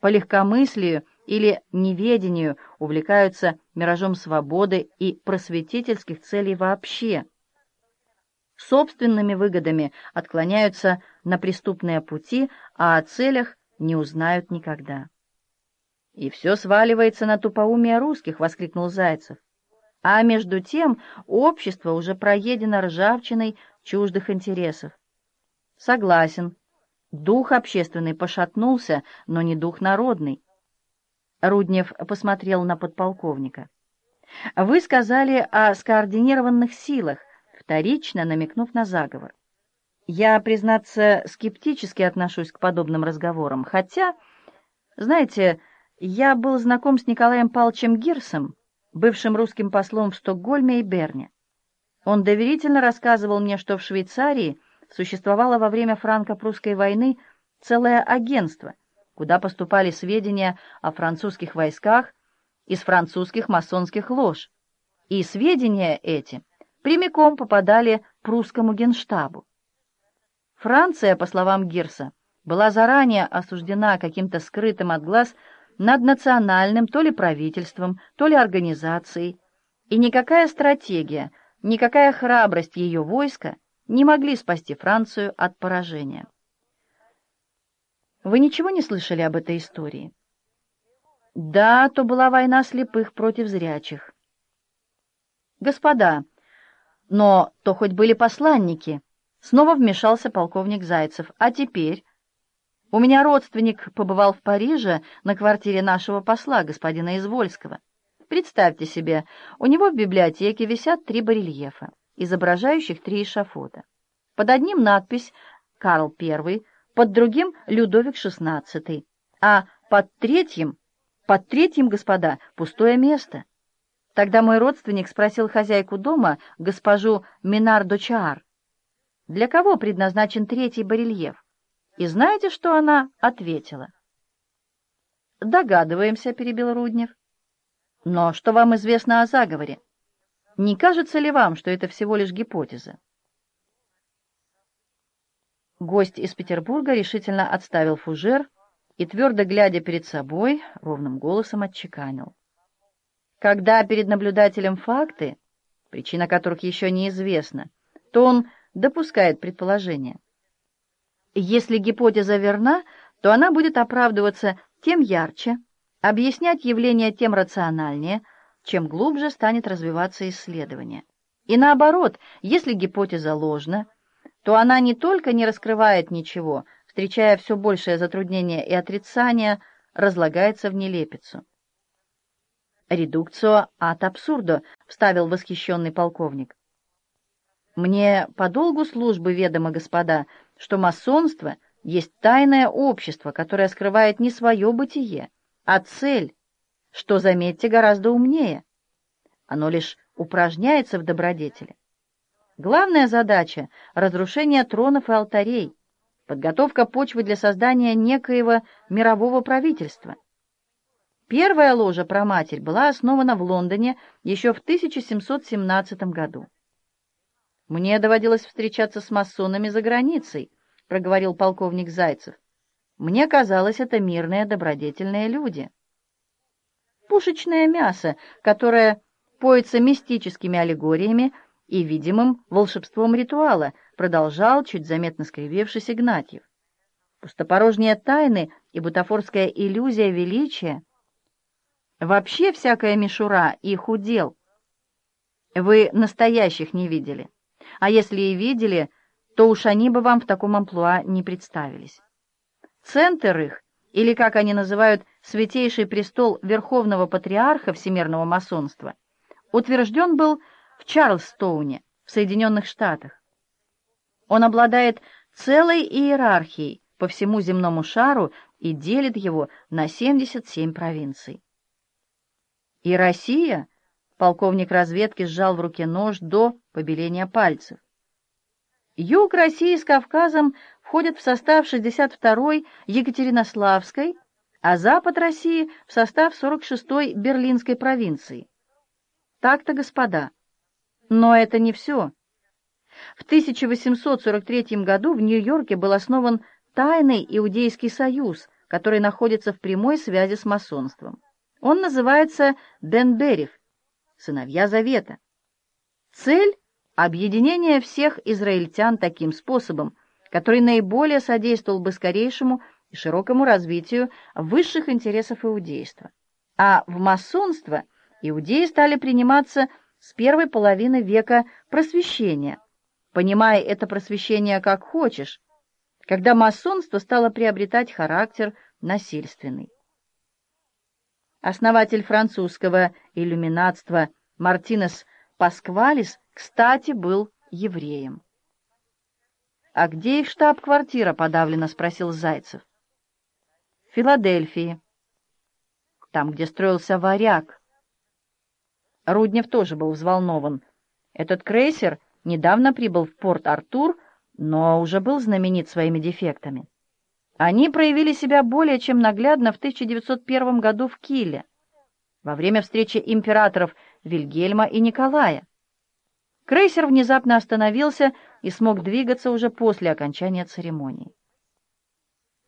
по легкомыслию или неведению увлекаются миражом свободы и просветительских целей вообще. Собственными выгодами отклоняются на преступные пути, а о целях не узнают никогда. «И все сваливается на тупоумие русских!» — воскликнул Зайцев. А между тем общество уже проедено ржавчиной чуждых интересов. Согласен. Дух общественный пошатнулся, но не дух народный. Руднев посмотрел на подполковника. «Вы сказали о скоординированных силах, вторично намекнув на заговор. Я, признаться, скептически отношусь к подобным разговорам, хотя, знаете, я был знаком с Николаем Павловичем Гирсом, бывшим русским послом в Стокгольме и Берне. Он доверительно рассказывал мне, что в Швейцарии существовало во время франко-прусской войны целое агентство — куда поступали сведения о французских войсках из французских масонских лож, и сведения эти прямиком попадали прусскому генштабу. Франция, по словам Гирса, была заранее осуждена каким-то скрытым от глаз наднациональным то ли правительством, то ли организацией, и никакая стратегия, никакая храбрость ее войска не могли спасти Францию от поражения. Вы ничего не слышали об этой истории? Да, то была война слепых против зрячих. Господа, но то хоть были посланники. Снова вмешался полковник Зайцев. А теперь... У меня родственник побывал в Париже на квартире нашего посла, господина Извольского. Представьте себе, у него в библиотеке висят три барельефа, изображающих три эшафота. Под одним надпись «Карл I», под другим — Людовик XVI, а под третьим, под третьим, господа, пустое место. Тогда мой родственник спросил хозяйку дома, госпожу Минардо Чаар, для кого предназначен третий барельеф? И знаете, что она ответила? «Догадываемся», — перебил Руднев. «Но что вам известно о заговоре? Не кажется ли вам, что это всего лишь гипотеза?» Гость из Петербурга решительно отставил фужер и, твердо глядя перед собой, ровным голосом отчеканил. Когда перед наблюдателем факты, причина которых еще неизвестна, то он допускает предположение. Если гипотеза верна, то она будет оправдываться тем ярче, объяснять явления тем рациональнее, чем глубже станет развиваться исследование. И наоборот, если гипотеза ложна, то она не только не раскрывает ничего, встречая все большее затруднение и отрицание, разлагается в нелепицу. «Редукцио ад абсурдо», — вставил восхищенный полковник. «Мне по долгу службы ведомо, господа, что масонство есть тайное общество, которое скрывает не свое бытие, а цель, что, заметьте, гораздо умнее. Оно лишь упражняется в добродетели. Главная задача — разрушение тронов и алтарей, подготовка почвы для создания некоего мирового правительства. Первая ложа «Проматерь» была основана в Лондоне еще в 1717 году. «Мне доводилось встречаться с масонами за границей», — проговорил полковник Зайцев. «Мне казалось, это мирные, добродетельные люди». Пушечное мясо, которое поется мистическими аллегориями и видимым волшебством ритуала, продолжал, чуть заметно скривившись, Игнатьев. Пустопорожние тайны и бутафорская иллюзия величия — Вообще всякая мишура их удел. Вы настоящих не видели. А если и видели, то уж они бы вам в таком амплуа не представились. Центр их, или, как они называют, святейший престол Верховного Патриарха Всемирного масонства, утвержден был в Чарльстоуне, в Соединенных Штатах. Он обладает целой иерархией по всему земному шару и делит его на 77 провинций. И Россия? Полковник разведки сжал в руке нож до побеления пальцев. Юг России с Кавказом входит в состав 62-й Екатеринославской, а запад России в состав 46-й Берлинской провинции. Так-то, господа. Но это не все. В 1843 году в Нью-Йорке был основан Тайный Иудейский союз, который находится в прямой связи с масонством. Он называется Бен-Берев, сыновья Завета. Цель — объединение всех израильтян таким способом, который наиболее содействовал бы скорейшему и широкому развитию высших интересов иудейства. А в масонство иудеи стали приниматься с первой половины века просвещения, понимая это просвещение как хочешь, когда масонство стало приобретать характер насильственный. Основатель французского иллюминатства Мартинес Пасквалис, кстати, был евреем. «А где их штаб-квартира?» — подавленно спросил Зайцев. «В Филадельфии. Там, где строился варяг». Руднев тоже был взволнован. Этот крейсер недавно прибыл в Порт-Артур, но уже был знаменит своими дефектами. Они проявили себя более чем наглядно в 1901 году в Киле, во время встречи императоров Вильгельма и Николая. Крейсер внезапно остановился и смог двигаться уже после окончания церемонии.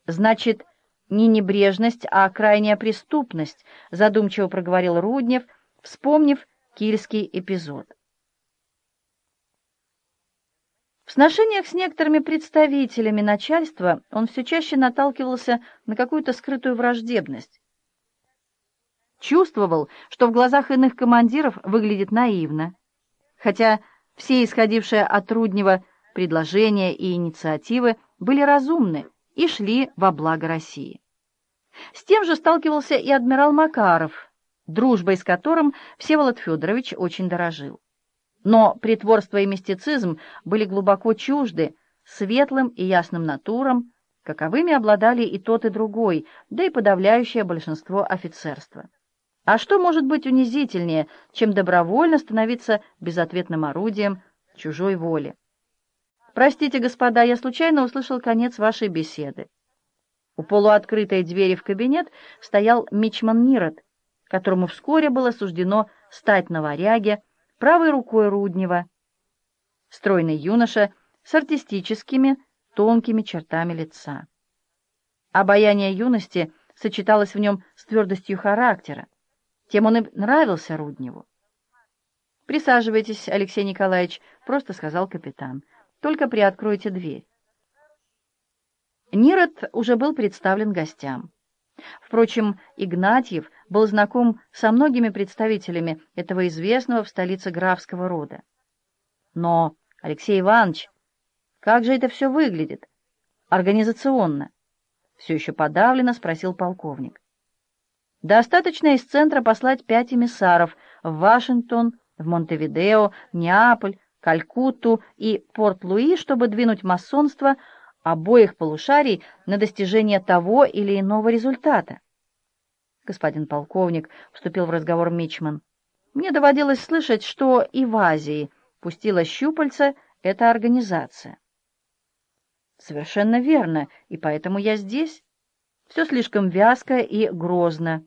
«Значит, не небрежность, а крайняя преступность», — задумчиво проговорил Руднев, вспомнив кильский эпизод. В сношениях с некоторыми представителями начальства он все чаще наталкивался на какую-то скрытую враждебность. Чувствовал, что в глазах иных командиров выглядит наивно, хотя все исходившие от Руднева предложения и инициативы были разумны и шли во благо России. С тем же сталкивался и адмирал Макаров, дружбой с которым Всеволод Федорович очень дорожил. Но притворство и мистицизм были глубоко чужды светлым и ясным натурам, каковыми обладали и тот, и другой, да и подавляющее большинство офицерства. А что может быть унизительнее, чем добровольно становиться безответным орудием чужой воли? Простите, господа, я случайно услышал конец вашей беседы. У полуоткрытой двери в кабинет стоял мичман Нирот, которому вскоре было суждено стать на варяге, правой рукой Руднева, стройный юноша с артистическими, тонкими чертами лица. Обаяние юности сочеталось в нем с твердостью характера, тем он и нравился Рудневу. «Присаживайтесь, Алексей Николаевич», — просто сказал капитан. «Только приоткройте дверь». Нирот уже был представлен гостям. Впрочем, Игнатьев был знаком со многими представителями этого известного в столице графского рода. Но, Алексей Иванович, как же это все выглядит? Организационно. Все еще подавленно спросил полковник. Достаточно из центра послать пять эмиссаров в Вашингтон, в Монтевидео, Неаполь, Калькутту и Порт-Луи, чтобы двинуть масонство обоих полушарий на достижение того или иного результата. Господин полковник вступил в разговор Мичман. Мне доводилось слышать, что и в Азии пустила щупальца эта организация. Совершенно верно, и поэтому я здесь. Все слишком вязко и грозно.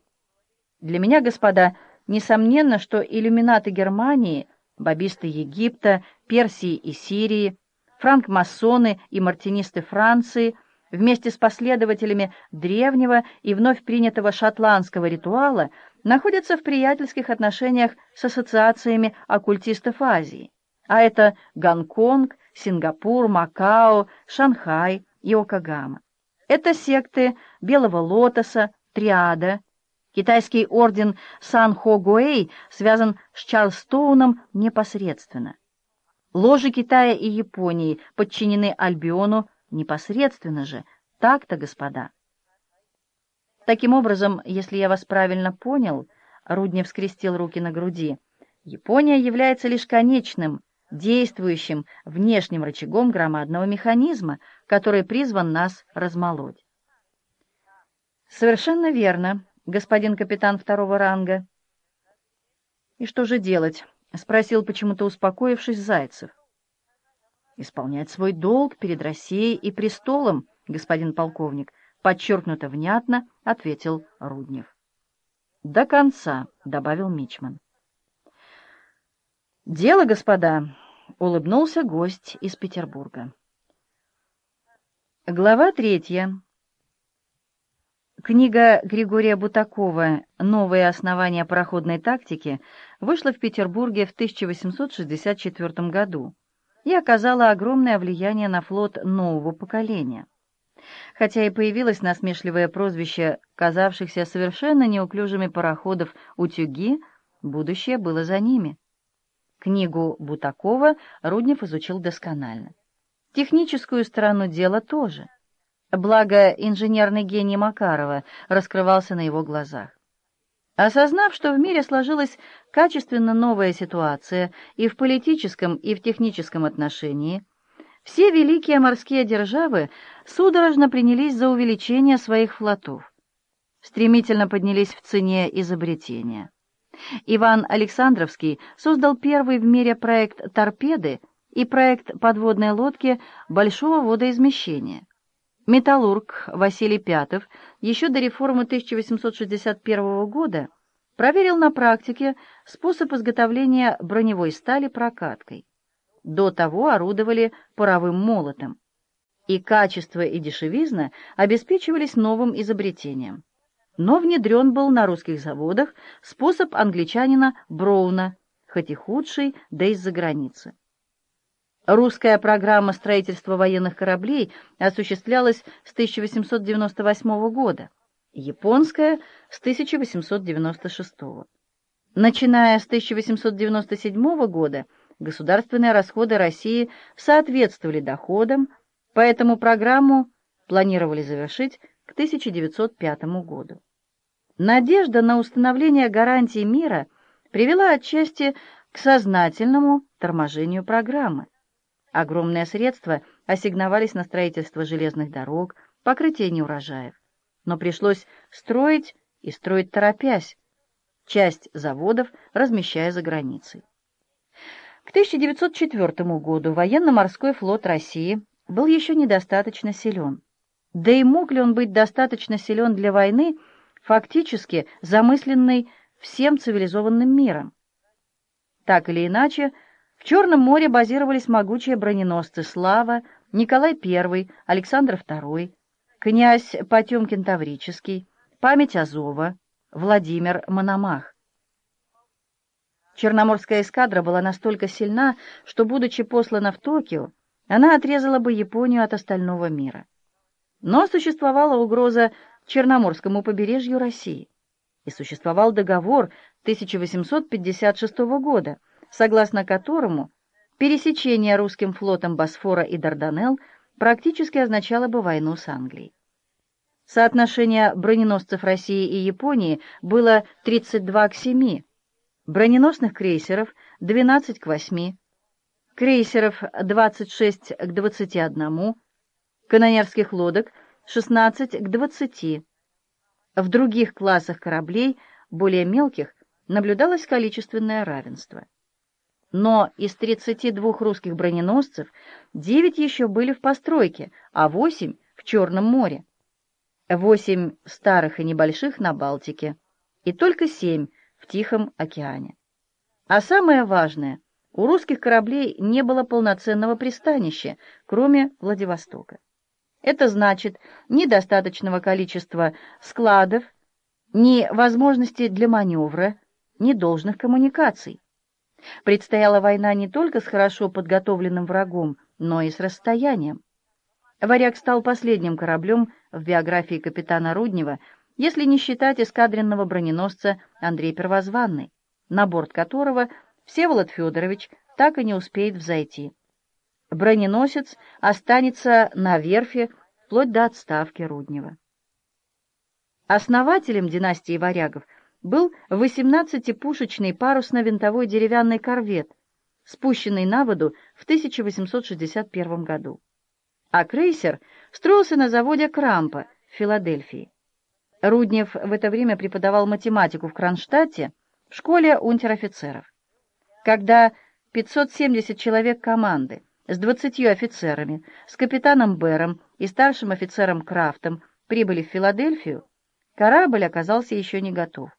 Для меня, господа, несомненно, что иллюминаты Германии, бабисты Египта, Персии и Сирии — франкмасоны и мартинисты Франции вместе с последователями древнего и вновь принятого шотландского ритуала находятся в приятельских отношениях с ассоциациями оккультистов Азии, а это Гонконг, Сингапур, Макао, Шанхай и Окагама. Это секты Белого Лотоса, Триада. Китайский орден Сан-Хо-Гуэй связан с Чарльстоуном непосредственно. Ложи Китая и Японии подчинены Альбиону непосредственно же. Так-то, господа. Таким образом, если я вас правильно понял, Руднев скрестил руки на груди, Япония является лишь конечным, действующим внешним рычагом громадного механизма, который призван нас размолоть. Совершенно верно, господин капитан второго ранга. И что же делать? — спросил почему-то успокоившись Зайцев. «Исполнять свой долг перед Россией и престолом, господин полковник», — подчеркнуто внятно ответил Руднев. «До конца», — добавил Мичман. «Дело, господа», — улыбнулся гость из Петербурга. Глава третья. Книга Григория Бутакова «Новые основания пароходной тактики» вышла в Петербурге в 1864 году и оказала огромное влияние на флот нового поколения. Хотя и появилось насмешливое прозвище казавшихся совершенно неуклюжими пароходов «Утюги», будущее было за ними. Книгу Бутакова Руднев изучил досконально. Техническую сторону дела тоже – Благо, инженерный гений Макарова раскрывался на его глазах. Осознав, что в мире сложилась качественно новая ситуация и в политическом, и в техническом отношении, все великие морские державы судорожно принялись за увеличение своих флотов. Стремительно поднялись в цене изобретения. Иван Александровский создал первый в мире проект торпеды и проект подводной лодки большого водоизмещения. Металлург Василий Пятов еще до реформы 1861 года проверил на практике способ изготовления броневой стали прокаткой. До того орудовали паровым молотом. И качество и дешевизна обеспечивались новым изобретением. Но внедрен был на русских заводах способ англичанина Броуна, хоть и худший, да из-за границы. Русская программа строительства военных кораблей осуществлялась с 1898 года, японская — с 1896. Начиная с 1897 года государственные расходы России соответствовали доходам, поэтому программу планировали завершить к 1905 году. Надежда на установление гарантий мира привела отчасти к сознательному торможению программы. Огромные средства ассигновались на строительство железных дорог, покрытие неурожаев. Но пришлось строить и строить торопясь, часть заводов размещая за границей. К 1904 году военно-морской флот России был еще недостаточно силен. Да и мог ли он быть достаточно силен для войны, фактически замысленной всем цивилизованным миром? Так или иначе, Черном море базировались могучие броненосцы «Слава», Николай I, Александр II, князь Потемкин Таврический, память Азова, Владимир Мономах. Черноморская эскадра была настолько сильна, что, будучи послана в Токио, она отрезала бы Японию от остального мира. Но существовала угроза Черноморскому побережью России. И существовал договор 1856 года, согласно которому пересечение русским флотом Босфора и Дарданелл практически означало бы войну с Англией. Соотношение броненосцев России и Японии было 32 к 7, броненосных крейсеров 12 к 8, крейсеров 26 к 21, канонерских лодок 16 к 20. В других классах кораблей, более мелких, наблюдалось количественное равенство. Но из 32 русских броненосцев 9 еще были в постройке, а 8 в Черном море. 8 старых и небольших на Балтике, и только 7 в Тихом океане. А самое важное, у русских кораблей не было полноценного пристанища, кроме Владивостока. Это значит ни достаточного количества складов, ни возможности для маневра, ни должных коммуникаций. Предстояла война не только с хорошо подготовленным врагом, но и с расстоянием. «Варяг» стал последним кораблем в биографии капитана Руднева, если не считать эскадренного броненосца Андрей Первозванный, на борт которого Всеволод Федорович так и не успеет взойти. Броненосец останется на верфи вплоть до отставки Руднева. Основателем династии варягов был 18-пушечный парусно-винтовой деревянный корвет, спущенный на воду в 1861 году. А крейсер строился на заводе Крампа в Филадельфии. Руднев в это время преподавал математику в Кронштадте в школе унтер-офицеров. Когда 570 человек команды с 20 офицерами, с капитаном Бером и старшим офицером Крафтом прибыли в Филадельфию, корабль оказался еще не готов.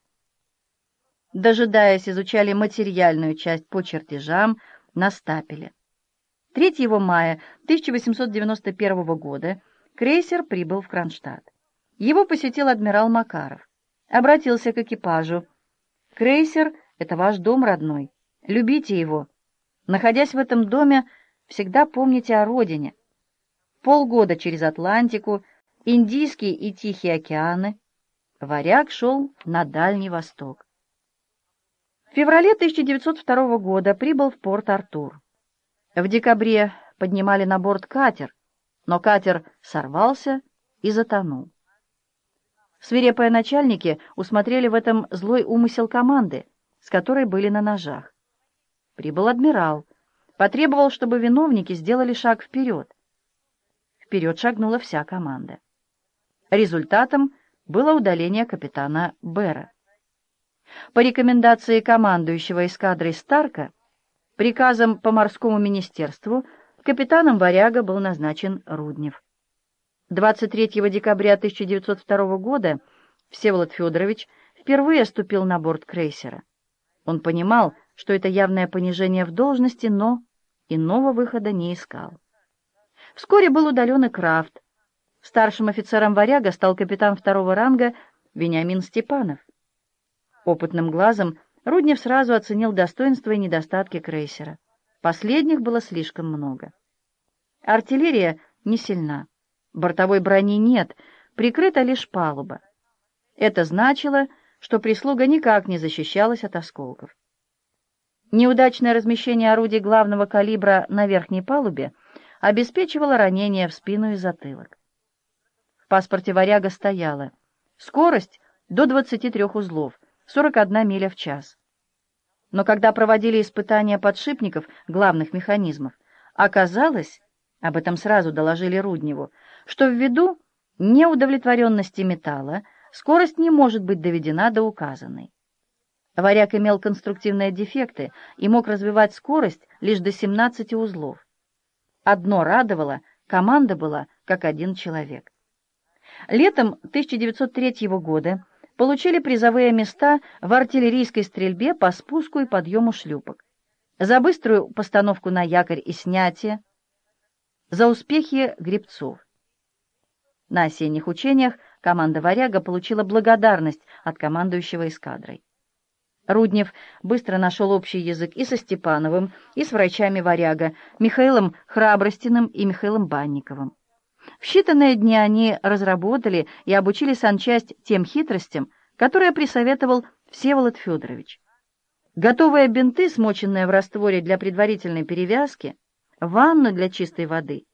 Дожидаясь, изучали материальную часть по чертежам на стапеле. 3 мая 1891 года крейсер прибыл в Кронштадт. Его посетил адмирал Макаров. Обратился к экипажу. «Крейсер — это ваш дом родной. Любите его. Находясь в этом доме, всегда помните о родине. Полгода через Атлантику, Индийский и Тихий океаны. Варяг шел на Дальний Восток. В феврале 1902 года прибыл в порт Артур. В декабре поднимали на борт катер, но катер сорвался и затонул. Свирепые начальники усмотрели в этом злой умысел команды, с которой были на ножах. Прибыл адмирал, потребовал, чтобы виновники сделали шаг вперед. Вперед шагнула вся команда. Результатом было удаление капитана Бера. По рекомендации командующего эскадрой Старка, Приказом по морскому министерству капитаном «Варяга» был назначен Руднев. 23 декабря 1902 года Всеволод Федорович впервые ступил на борт крейсера. Он понимал, что это явное понижение в должности, но иного выхода не искал. Вскоре был удален и Крафт. Старшим офицером «Варяга» стал капитан второго ранга Вениамин Степанов. Опытным глазом Руднев сразу оценил достоинства и недостатки крейсера. Последних было слишком много. Артиллерия не сильна. Бортовой брони нет, прикрыта лишь палуба. Это значило, что прислуга никак не защищалась от осколков. Неудачное размещение орудий главного калибра на верхней палубе обеспечивало ранение в спину и затылок. В паспорте «Варяга» стояло скорость до 23 узлов, 41 миля в час. Но когда проводили испытания подшипников главных механизмов, оказалось, об этом сразу доложили Рудневу, что ввиду неудовлетворенности металла скорость не может быть доведена до указанной. Варяг имел конструктивные дефекты и мог развивать скорость лишь до 17 узлов. Одно радовало, команда была как один человек. Летом 1903 года получили призовые места в артиллерийской стрельбе по спуску и подъему шлюпок, за быструю постановку на якорь и снятие, за успехи гребцов. На осенних учениях команда «Варяга» получила благодарность от командующего эскадрой. Руднев быстро нашел общий язык и со Степановым, и с врачами «Варяга», Михаилом Храбростиным и Михаилом Банниковым. В считанные дни они разработали и обучили санчасть тем хитростям, которые присоветовал Всеволод Федорович. Готовые бинты, смоченные в растворе для предварительной перевязки, ванну для чистой воды.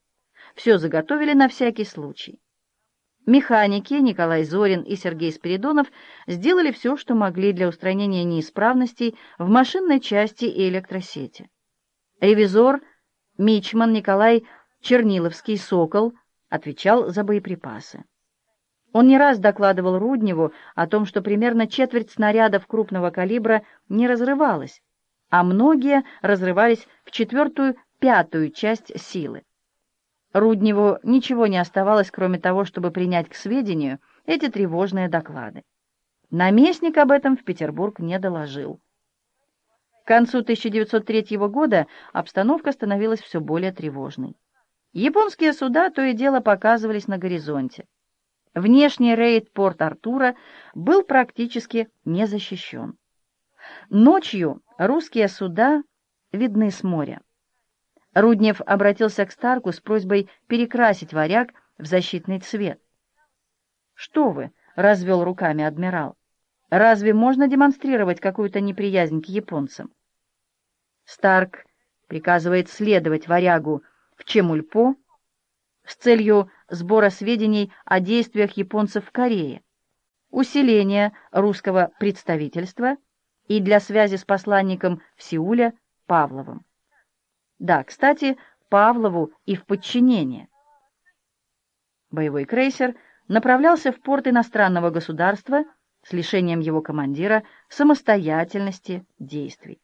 Все заготовили на всякий случай. Механики Николай Зорин и Сергей Спиридонов сделали все, что могли для устранения неисправностей в машинной части и электросети. Ревизор Мичман Николай Черниловский «Сокол» отвечал за боеприпасы. Он не раз докладывал Рудневу о том, что примерно четверть снарядов крупного калибра не разрывалась, а многие разрывались в четвертую-пятую часть силы. Рудневу ничего не оставалось, кроме того, чтобы принять к сведению эти тревожные доклады. Наместник об этом в Петербург не доложил. К концу 1903 года обстановка становилась все более тревожной. Японские суда то и дело показывались на горизонте. Внешний рейд Порт-Артура был практически не защищен. Ночью русские суда видны с моря. Руднев обратился к Старку с просьбой перекрасить варяг в защитный цвет. «Что вы?» — развел руками адмирал. «Разве можно демонстрировать какую-то неприязнь к японцам?» Старк приказывает следовать варягу в Чемульпо с целью сбора сведений о действиях японцев в Корее, усиления русского представительства и для связи с посланником в Сеуле Павловым. Да, кстати, Павлову и в подчинение. Боевой крейсер направлялся в порт иностранного государства с лишением его командира самостоятельности действий.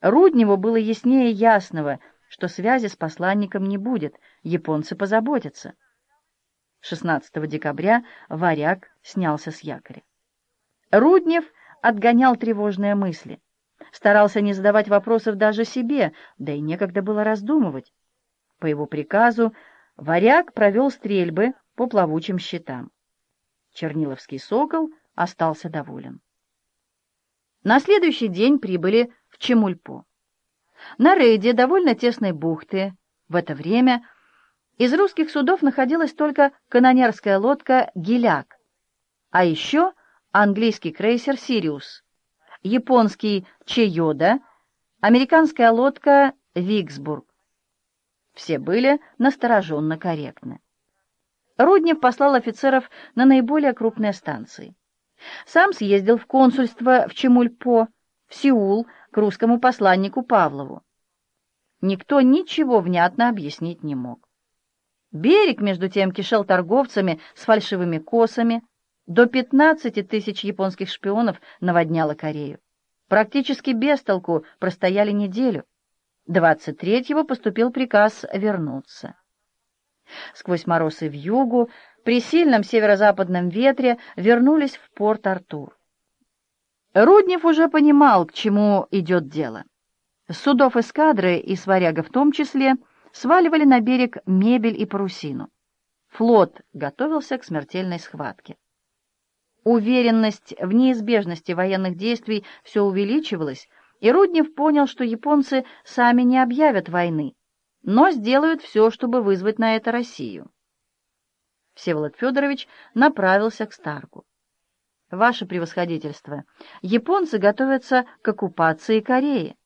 Рудневу было яснее ясного, что связи с посланником не будет, японцы позаботятся. 16 декабря «Варяг» снялся с якоря. Руднев отгонял тревожные мысли. Старался не задавать вопросов даже себе, да и некогда было раздумывать. По его приказу варяг провел стрельбы по плавучим щитам. Черниловский сокол остался доволен. На следующий день прибыли в Чемульпо. На рейде довольно тесной бухты в это время из русских судов находилась только канонерская лодка «Гиляк», а еще английский крейсер «Сириус», японский Чейода, американская лодка Виксбург. Все были настороженно корректны. Руднев послал офицеров на наиболее крупные станции. Сам съездил в консульство в Чемульпо, в Сеул, к русскому посланнику Павлову. Никто ничего внятно объяснить не мог. Берег, между тем, кишел торговцами с фальшивыми косами, до 15 тысяч японских шпионов наводняло Корею. Практически без толку простояли неделю. 23-го поступил приказ вернуться. Сквозь мороз и вьюгу, при сильном северо-западном ветре вернулись в порт Артур. Руднев уже понимал, к чему идет дело. С судов эскадры и с варяга в том числе сваливали на берег мебель и парусину. Флот готовился к смертельной схватке. Уверенность в неизбежности военных действий все увеличивалась, и Руднев понял, что японцы сами не объявят войны, но сделают все, чтобы вызвать на это Россию. Всеволод Федорович направился к Старку. «Ваше превосходительство, японцы готовятся к оккупации Кореи».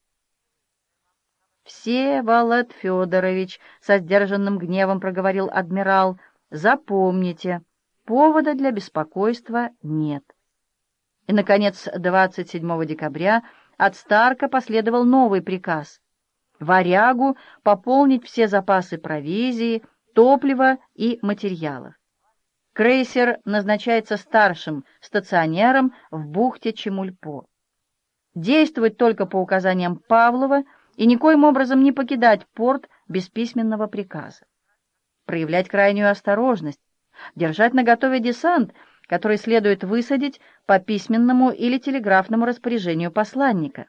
«Всеволод Федорович», — со сдержанным гневом проговорил адмирал, — «запомните». Повода для беспокойства нет. И, наконец, 27 декабря от Старка последовал новый приказ — варягу пополнить все запасы провизии, топлива и материалов. Крейсер назначается старшим стационером в бухте Чемульпо. Действовать только по указаниям Павлова и никоим образом не покидать порт без письменного приказа. Проявлять крайнюю осторожность, держать наготове десант, который следует высадить по письменному или телеграфному распоряжению посланника,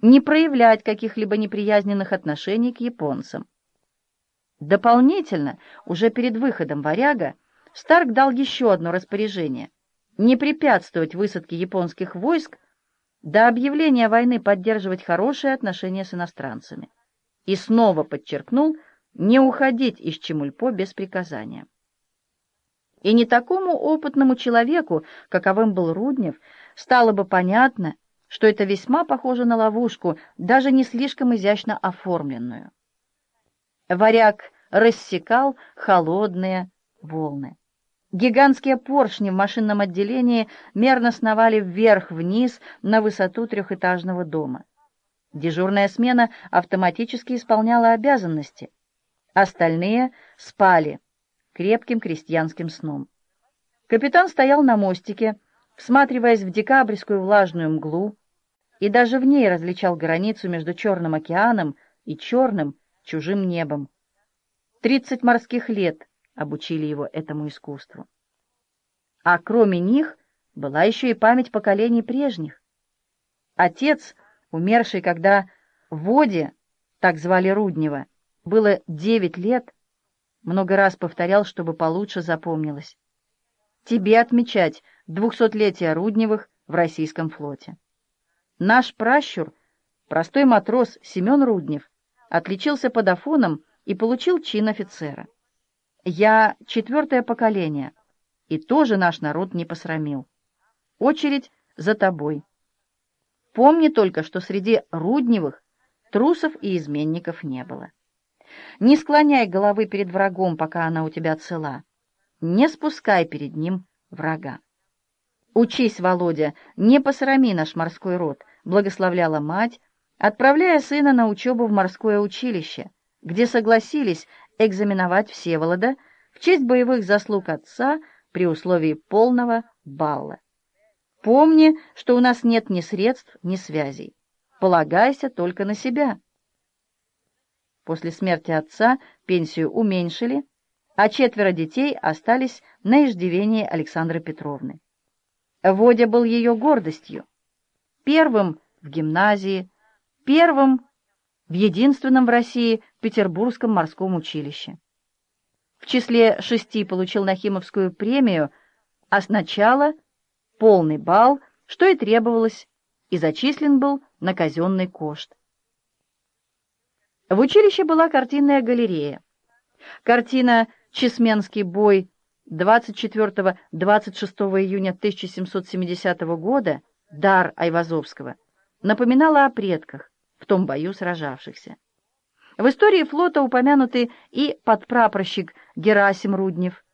не проявлять каких-либо неприязненных отношений к японцам. Дополнительно, уже перед выходом «Варяга», Старк дал еще одно распоряжение — не препятствовать высадке японских войск до объявления войны поддерживать хорошие отношения с иностранцами. И снова подчеркнул не уходить из Чемульпо без приказания. И не такому опытному человеку, каковым был Руднев, стало бы понятно, что это весьма похоже на ловушку, даже не слишком изящно оформленную. Варяг рассекал холодные волны. Гигантские поршни в машинном отделении мерно сновали вверх-вниз на высоту трехэтажного дома. Дежурная смена автоматически исполняла обязанности. Остальные спали крепким крестьянским сном. Капитан стоял на мостике, всматриваясь в декабрьскую влажную мглу, и даже в ней различал границу между Черным океаном и черным чужим небом. Тридцать морских лет обучили его этому искусству. А кроме них была еще и память поколений прежних. Отец, умерший, когда в воде, так звали Руднева, было девять лет, много раз повторял, чтобы получше запомнилось. Тебе отмечать двухсотлетие Рудневых в российском флоте. Наш пращур, простой матрос Семен Руднев, отличился под Афоном и получил чин офицера. Я четвертое поколение, и тоже наш народ не посрамил. Очередь за тобой. Помни только, что среди Рудневых трусов и изменников не было. Не склоняй головы перед врагом, пока она у тебя цела. Не спускай перед ним врага. «Учись, Володя, не посрами наш морской род», — благословляла мать, отправляя сына на учебу в морское училище, где согласились экзаменовать Всеволода в честь боевых заслуг отца при условии полного балла. Помни, что у нас нет ни средств, ни связей. Полагайся только на себя. После смерти отца пенсию уменьшили, а четверо детей остались на иждивении Александры Петровны. Водя был ее гордостью. Первым в гимназии, первым в единственном в России Петербургском морском училище. В числе шести получил Нахимовскую премию, а сначала полный балл, что и требовалось, и зачислен был на казенный кошт. В училище была картинная галерея. Картина «Чесменский бой» 24-26 июня 1770 года «Дар Айвазовского» напоминала о предках, в том бою сражавшихся. В истории флота упомянуты и подпрапорщик Герасим Руднев,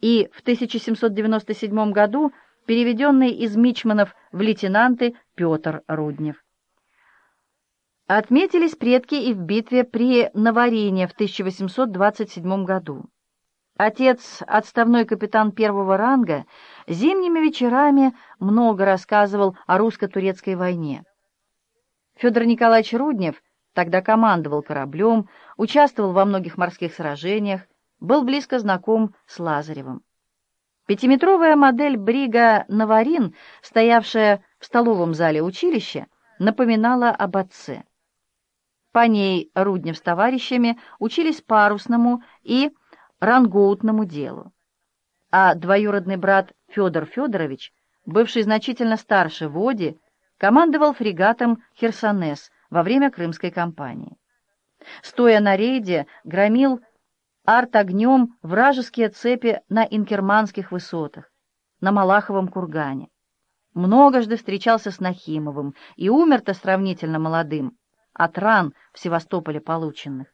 и в 1797 году переведенный из мичманов в лейтенанты Петр Руднев. Отметились предки и в битве при Наварине в 1827 году. Отец, отставной капитан первого ранга, зимними вечерами много рассказывал о русско-турецкой войне. Федор Николаевич Руднев тогда командовал кораблем, участвовал во многих морских сражениях, был близко знаком с Лазаревым. Пятиметровая модель брига «Наварин», стоявшая в столовом зале училища, напоминала об отце. По ней Руднев с товарищами учились парусному и рангоутному делу. А двоюродный брат Федор Федорович, бывший значительно старше Води, командовал фрегатом «Херсонес» во время Крымской кампании. Стоя на рейде, громил арт-огнем вражеские цепи на инкерманских высотах, на Малаховом кургане. Многожды встречался с Нахимовым и умер-то сравнительно молодым, от ран в Севастополе полученных.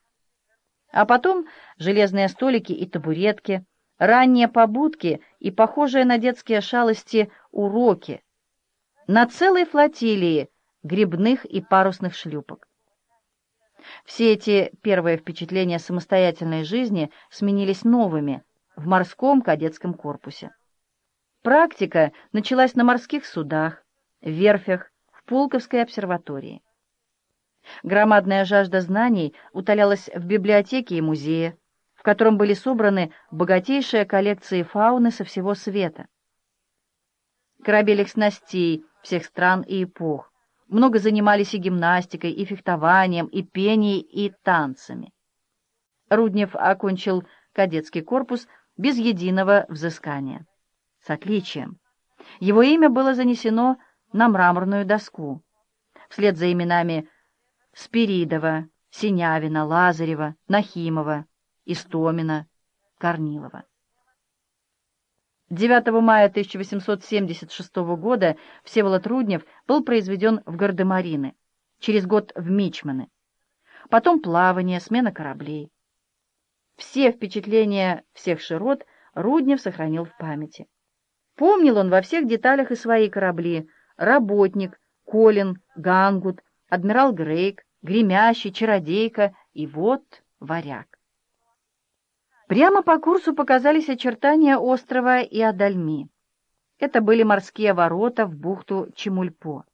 А потом железные столики и табуретки, ранние побудки и похожие на детские шалости уроки на целой флотилии грибных и парусных шлюпок. Все эти первые впечатления самостоятельной жизни сменились новыми в морском кадетском корпусе. Практика началась на морских судах, верфях, в Пулковской обсерватории. Громадная жажда знаний утолялась в библиотеке и музее, в котором были собраны богатейшие коллекции фауны со всего света. Корабелек снастей всех стран и эпох. Много занимались и гимнастикой, и фехтованием, и пением, и танцами. Руднев окончил кадетский корпус без единого взыскания. С отличием. Его имя было занесено на мраморную доску, вслед за именами Спиридова, Синявина, Лазарева, Нахимова, Истомина, Корнилова. 9 мая 1876 года Всеволод Руднев был произведен в Гардемарины, через год в Мичманы. Потом плавание, смена кораблей. Все впечатления всех широт Руднев сохранил в памяти. Помнил он во всех деталях и свои корабли — Работник, Колин, Гангут, Адмирал Грейк, Гремящий, Чародейка и вот Варяг. Прямо по курсу показались очертания острова и Адальми. Это были морские ворота в бухту Чемульпо.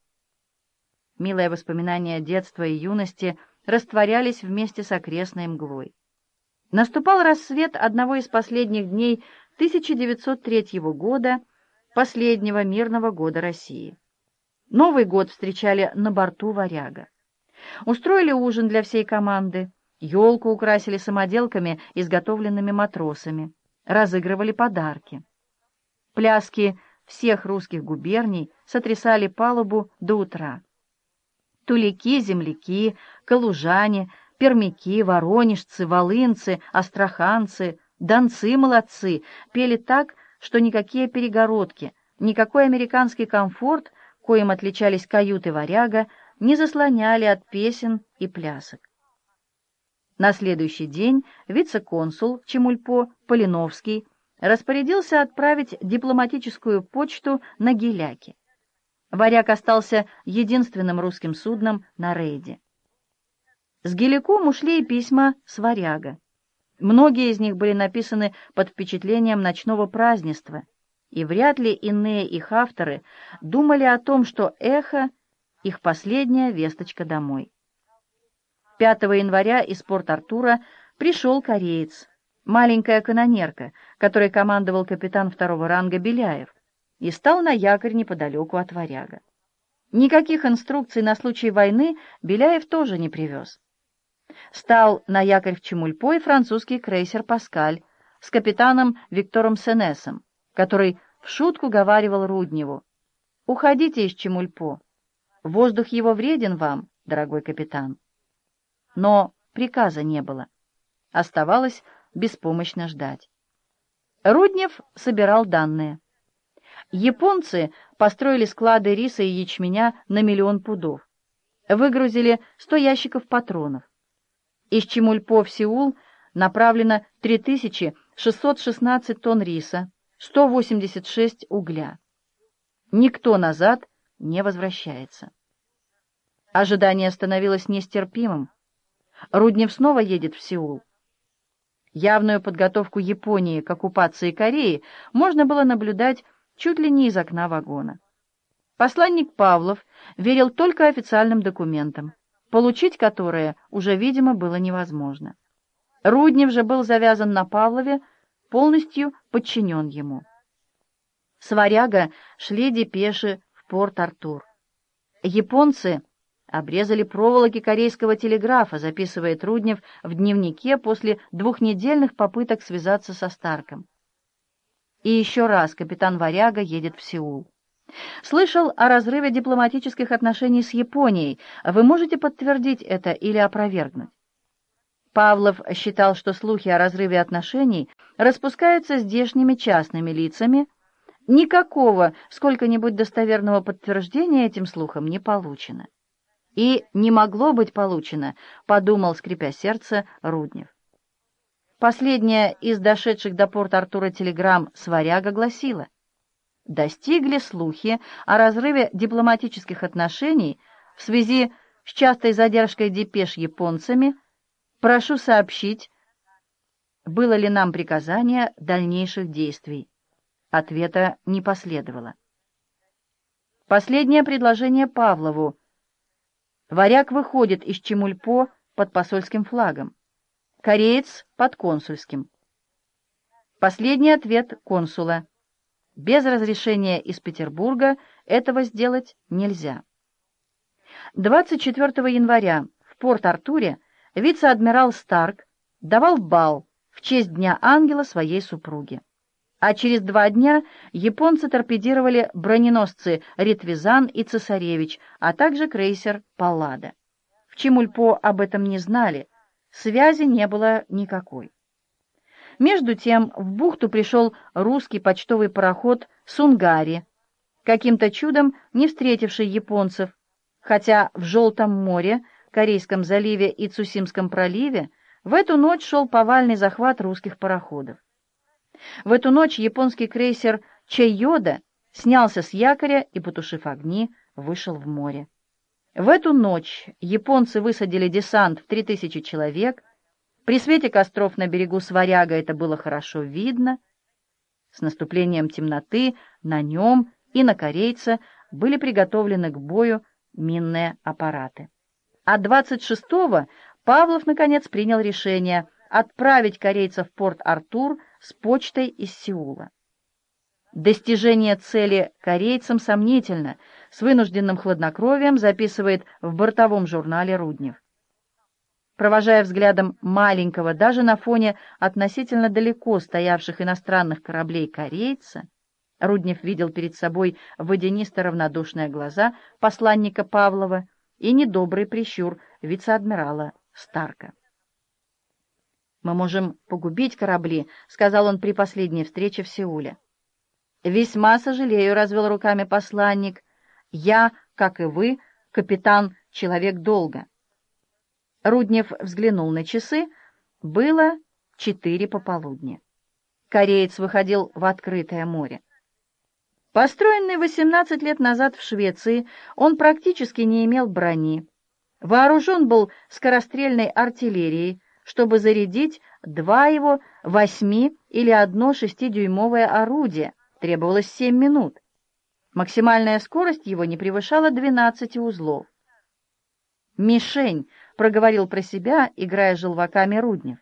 Милые воспоминания детства и юности растворялись вместе с окрестной мглой. Наступал рассвет одного из последних дней 1903 года, последнего мирного года России. Новый год встречали на борту «Варяга». Устроили ужин для всей команды, елку украсили самоделками, изготовленными матросами, разыгрывали подарки. Пляски всех русских губерний сотрясали палубу до утра. Тулики, земляки, калужане — пермяки, воронежцы, волынцы, астраханцы, донцы-молодцы пели так, что никакие перегородки, никакой американский комфорт, коим отличались каюты варяга, не заслоняли от песен и плясок. На следующий день вице-консул Чемульпо Полиновский распорядился отправить дипломатическую почту на Геляки. Варяг остался единственным русским судном на рейде. С Геликом ушли и письма с Варяга. Многие из них были написаны под впечатлением ночного празднества, и вряд ли иные их авторы думали о том, что эхо — их последняя весточка домой. 5 января из Порт-Артура пришел кореец, маленькая канонерка, которой командовал капитан второго ранга Беляев, и стал на якорь неподалеку от Варяга. Никаких инструкций на случай войны Беляев тоже не привез стал на якорь в Чемульпо и французский крейсер «Паскаль» с капитаном Виктором Сенесом, который в шутку говаривал Рудневу «Уходите из Чемульпо. Воздух его вреден вам, дорогой капитан». Но приказа не было. Оставалось беспомощно ждать. Руднев собирал данные. Японцы построили склады риса и ячменя на миллион пудов. Выгрузили 100 ящиков патронов. Из Чемульпо в Сеул направлено 3616 тонн риса, 186 угля. Никто назад не возвращается. Ожидание становилось нестерпимым. Руднев снова едет в Сеул. Явную подготовку Японии к оккупации Кореи можно было наблюдать чуть ли не из окна вагона. Посланник Павлов верил только официальным документам получить которые уже, видимо, было невозможно. Руднев же был завязан на Павлове, полностью подчинен ему. С Варяга шли депеши в Порт-Артур. Японцы обрезали проволоки корейского телеграфа, записывает Руднев в дневнике после двухнедельных попыток связаться со Старком. И еще раз капитан Варяга едет в Сеул. Слышал о разрыве дипломатических отношений с Японией. Вы можете подтвердить это или опровергнуть? Павлов считал, что слухи о разрыве отношений распускаются здешними частными лицами. Никакого сколько-нибудь достоверного подтверждения этим слухам не получено. И не могло быть получено, подумал, скрипя сердце, Руднев. Последняя из дошедших до порта Артура телеграмм с варяга гласила — достигли слухи о разрыве дипломатических отношений в связи с частой задержкой депеш японцами, прошу сообщить, было ли нам приказание дальнейших действий. Ответа не последовало. Последнее предложение Павлову. Варяг выходит из Чемульпо под посольским флагом. Кореец под консульским. Последний ответ консула. Без разрешения из Петербурга этого сделать нельзя. 24 января в Порт-Артуре вице-адмирал Старк давал бал в честь Дня Ангела своей супруге. А через два дня японцы торпедировали броненосцы «Ритвизан» и «Цесаревич», а также крейсер «Паллада». В Чемульпо об этом не знали, связи не было никакой. Между тем в бухту пришел русский почтовый пароход «Сунгари», каким-то чудом не встретивший японцев, хотя в Желтом море, Корейском заливе и Цусимском проливе в эту ночь шел повальный захват русских пароходов. В эту ночь японский крейсер Чейода снялся с якоря и, потушив огни, вышел в море. В эту ночь японцы высадили десант в 3000 человек. При свете костров на берегу Сваряга это было хорошо видно. С наступлением темноты на нем и на корейца были приготовлены к бою минные аппараты. А 26-го Павлов, наконец, принял решение отправить корейцев в Порт-Артур с почтой из Сеула. Достижение цели корейцам сомнительно, с вынужденным хладнокровием записывает в бортовом журнале Руднев. Провожая взглядом маленького, даже на фоне относительно далеко стоявших иностранных кораблей корейца, Руднев видел перед собой водянисто-равнодушные глаза посланника Павлова и недобрый прищур вице-адмирала Старка. «Мы можем погубить корабли», — сказал он при последней встрече в Сеуле. «Весьма сожалею», — развел руками посланник. «Я, как и вы, капитан, человек долга». Руднев взглянул на часы. Было четыре пополудни. Кореец выходил в открытое море. Построенный 18 лет назад в Швеции, он практически не имел брони. Вооружен был скорострельной артиллерией, чтобы зарядить два его восьми или одно шестидюймовое орудие. Требовалось семь минут. Максимальная скорость его не превышала 12 узлов. «Мишень!» — проговорил про себя, играя желваками Руднев.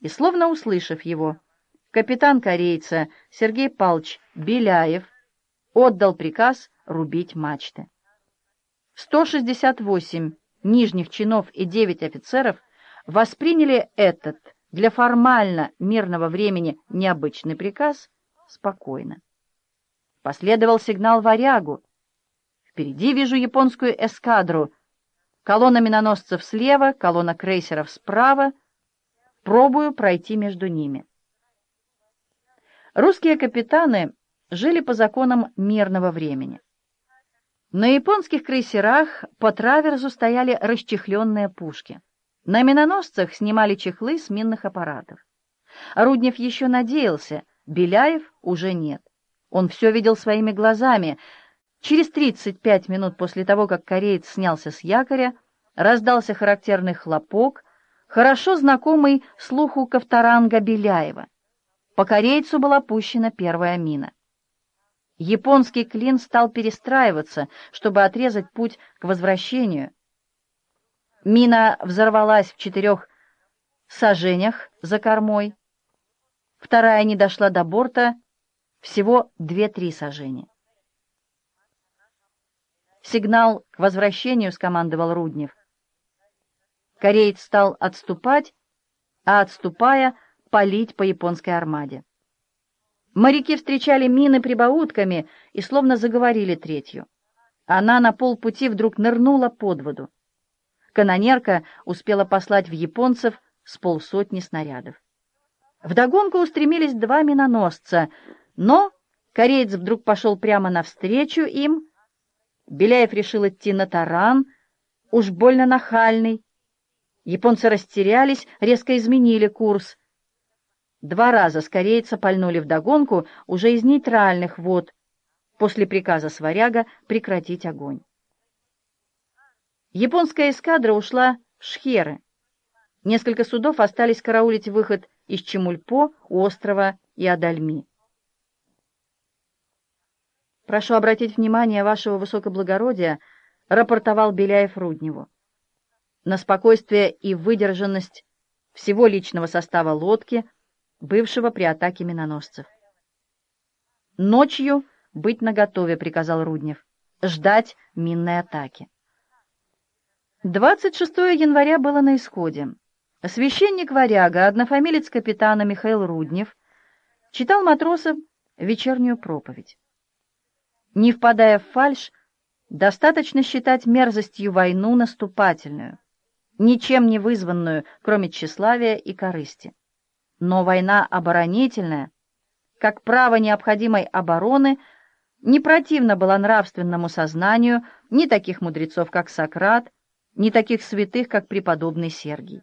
И, словно услышав его, капитан корейца Сергей Палч Беляев отдал приказ рубить мачты. 168 нижних чинов и 9 офицеров восприняли этот для формально мирного времени необычный приказ спокойно. Последовал сигнал «Варягу». Впереди вижу японскую эскадру. Колонна миноносцев слева, колонна крейсеров справа. Пробую пройти между ними. Русские капитаны жили по законам мирного времени. На японских крейсерах по траверзу стояли расчехленные пушки. На миноносцах снимали чехлы с минных аппаратов. Руднев еще надеялся, Беляев уже нет. Он все видел своими глазами. Через 35 минут после того, как кореец снялся с якоря, раздался характерный хлопок, хорошо знакомый слуху Ковторанга Беляева. По корейцу была пущена первая мина. Японский клин стал перестраиваться, чтобы отрезать путь к возвращению. Мина взорвалась в четырех сажениях за кормой. Вторая не дошла до борта, всего две-три сажения. Сигнал к возвращению скомандовал Руднев. Кореец стал отступать, а отступая, палить по японской армаде. Моряки встречали мины прибаутками и словно заговорили третью. Она на полпути вдруг нырнула под воду. Канонерка успела послать в японцев с полсотни снарядов. Вдогонку устремились два миноносца, но кореец вдруг пошел прямо навстречу им. Беляев решил идти на таран, уж больно нахальный. Японцы растерялись, резко изменили курс. Два раза с корейца пальнули вдогонку уже из нейтральных вод после приказа Сваряга прекратить огонь. Японская эскадра ушла в Шхеры. Несколько судов остались караулить выход из Чемульпо, острова и Адальми. «Прошу обратить внимание вашего высокоблагородия», — рапортовал Беляев Рудневу. «На спокойствие и выдержанность всего личного состава лодки — бывшего при атаке миноносцев. «Ночью быть наготове», — приказал Руднев, — «ждать минной атаки». 26 января было на исходе. Священник Варяга, однофамилец капитана Михаил Руднев, читал матросам вечернюю проповедь. Не впадая в фальшь, достаточно считать мерзостью войну наступательную, ничем не вызванную, кроме тщеславия и корысти. Но война оборонительная, как право необходимой обороны, не противна была нравственному сознанию ни таких мудрецов, как Сократ, ни таких святых, как преподобный Сергий.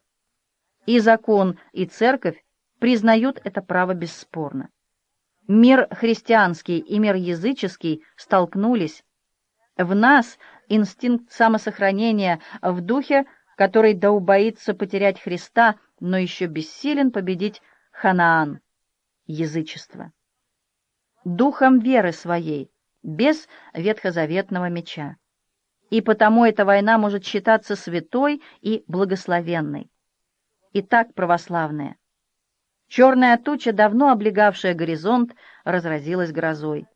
И закон, и церковь признают это право бесспорно. Мир христианский и мир языческий столкнулись. В нас инстинкт самосохранения в духе, который да убоится потерять Христа, но еще бессилен победить Ханаан, язычество. Духом веры своей, без ветхозаветного меча. И потому эта война может считаться святой и благословенной. Итак, православные, Черная туча, давно облегавшая горизонт, разразилась грозой.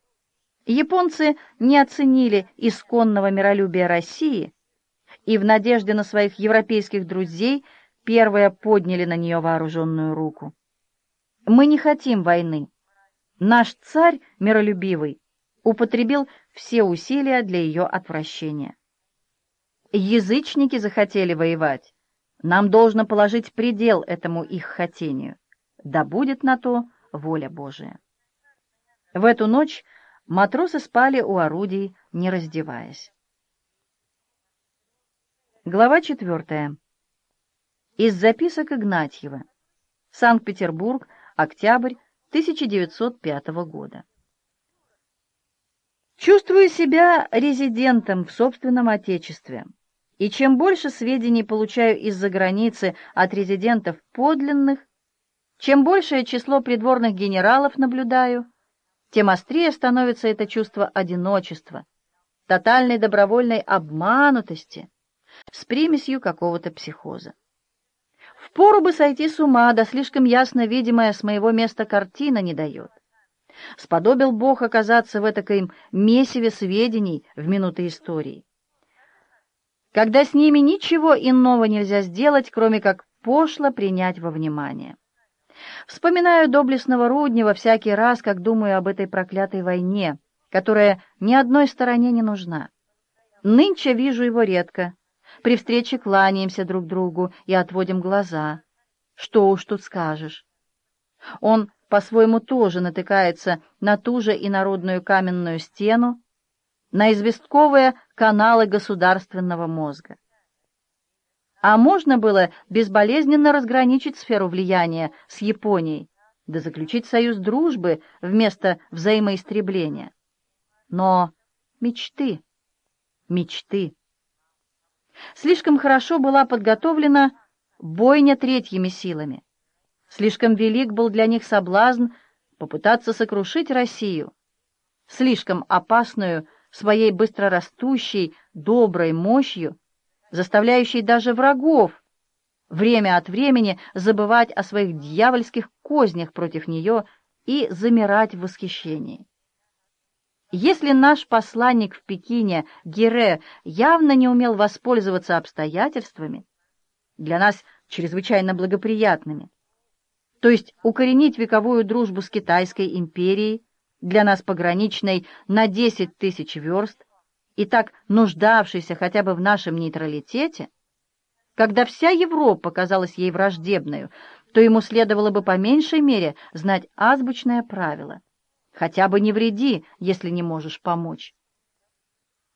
Японцы не оценили исконного миролюбия России и в надежде на своих европейских друзей первые подняли на нее вооруженную руку. Мы не хотим войны. Наш царь, миролюбивый, употребил все усилия для ее отвращения. Язычники захотели воевать. Нам должно положить предел этому их хотению да будет на то воля Божия. В эту ночь матросы спали у орудий, не раздеваясь. Глава четвертая. Из записок Игнатьева. Санкт-Петербург, октябрь 1905 года. Чувствую себя резидентом в собственном отечестве, и чем больше сведений получаю из-за границы от резидентов подлинных, чем большее число придворных генералов наблюдаю, тем острее становится это чувство одиночества, тотальной добровольной обманутости с примесью какого-то психоза. Впору бы сойти с ума, да слишком ясно видимая с моего места картина не дает. Сподобил Бог оказаться в этаком месиве сведений в минуты истории. Когда с ними ничего иного нельзя сделать, кроме как пошло принять во внимание. Вспоминаю доблестного Руднева всякий раз, как думаю об этой проклятой войне, которая ни одной стороне не нужна. Нынче вижу его редко. При встрече кланяемся друг другу и отводим глаза. Что уж тут скажешь. Он по-своему тоже натыкается на ту же инородную каменную стену, на известковые каналы государственного мозга. А можно было безболезненно разграничить сферу влияния с Японией, да заключить союз дружбы вместо взаимоистребления. Но мечты, мечты. Слишком хорошо была подготовлена бойня третьими силами. Слишком велик был для них соблазн попытаться сокрушить Россию, слишком опасную своей быстрорастущей, доброй мощью, заставляющий даже врагов время от времени забывать о своих дьявольских кознях против нее и замирать в восхищении. Если наш посланник в Пекине, Гере, явно не умел воспользоваться обстоятельствами, для нас чрезвычайно благоприятными, то есть укоренить вековую дружбу с Китайской империей, для нас пограничной на 10 тысяч верст, и так нуждавшийся хотя бы в нашем нейтралитете, когда вся Европа казалась ей враждебной, то ему следовало бы по меньшей мере знать азбучное правило. Хотя бы не вреди, если не можешь помочь.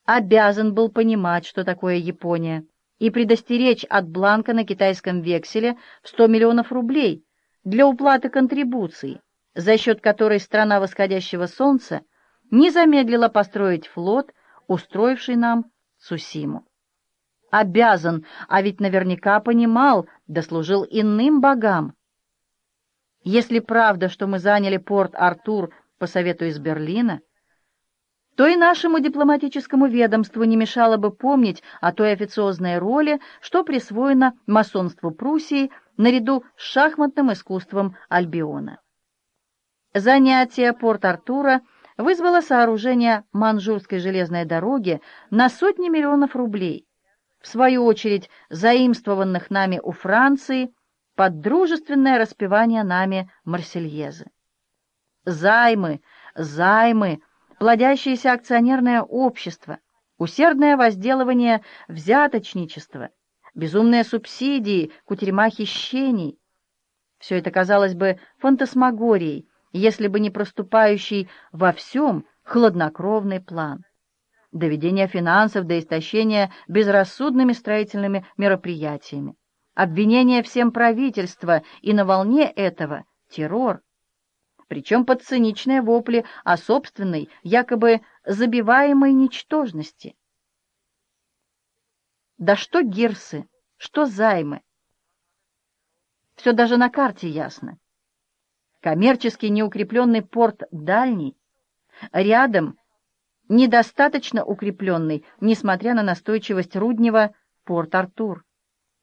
Обязан был понимать, что такое Япония, и предостеречь от бланка на китайском векселе в 100 миллионов рублей для уплаты контрибуций, за счет которой страна восходящего солнца не замедлила построить флот, устроивший нам Цусиму. Обязан, а ведь наверняка понимал, дослужил иным богам. Если правда, что мы заняли порт Артур по совету из Берлина, то и нашему дипломатическому ведомству не мешало бы помнить о той официозной роли, что присвоено масонству Пруссии наряду с шахматным искусством Альбиона. Занятие Порт-Артура — вызвало сооружение Манжурской железной дороги на сотни миллионов рублей, в свою очередь заимствованных нами у Франции под дружественное распевание нами Марсельезы. Займы, займы, плодящееся акционерное общество, усердное возделывание взяточничества, безумные субсидии, кутерьма хищений. Все это казалось бы фантасмагорией, если бы не проступающий во всем хладнокровный план. Доведение финансов до истощения безрассудными строительными мероприятиями, обвинение всем правительства и на волне этого террор, причем под циничные вопли о собственной, якобы забиваемой ничтожности. Да что гирсы, что займы? Все даже на карте ясно. Коммерчески неукрепленный порт дальний, рядом недостаточно укрепленный, несмотря на настойчивость Руднева, порт Артур.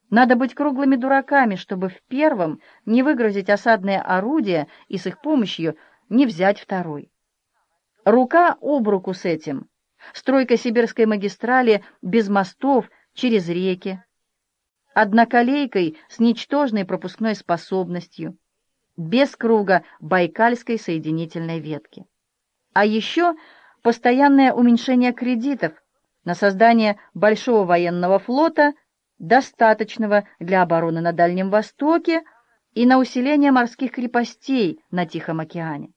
Надо быть круглыми дураками, чтобы в первом не выгрузить осадные орудия и с их помощью не взять второй. Рука об руку с этим. Стройка сибирской магистрали без мостов через реки. Одноколейкой с ничтожной пропускной способностью. Без круга Байкальской соединительной ветки. А еще постоянное уменьшение кредитов на создание большого военного флота, достаточного для обороны на Дальнем Востоке и на усиление морских крепостей на Тихом океане.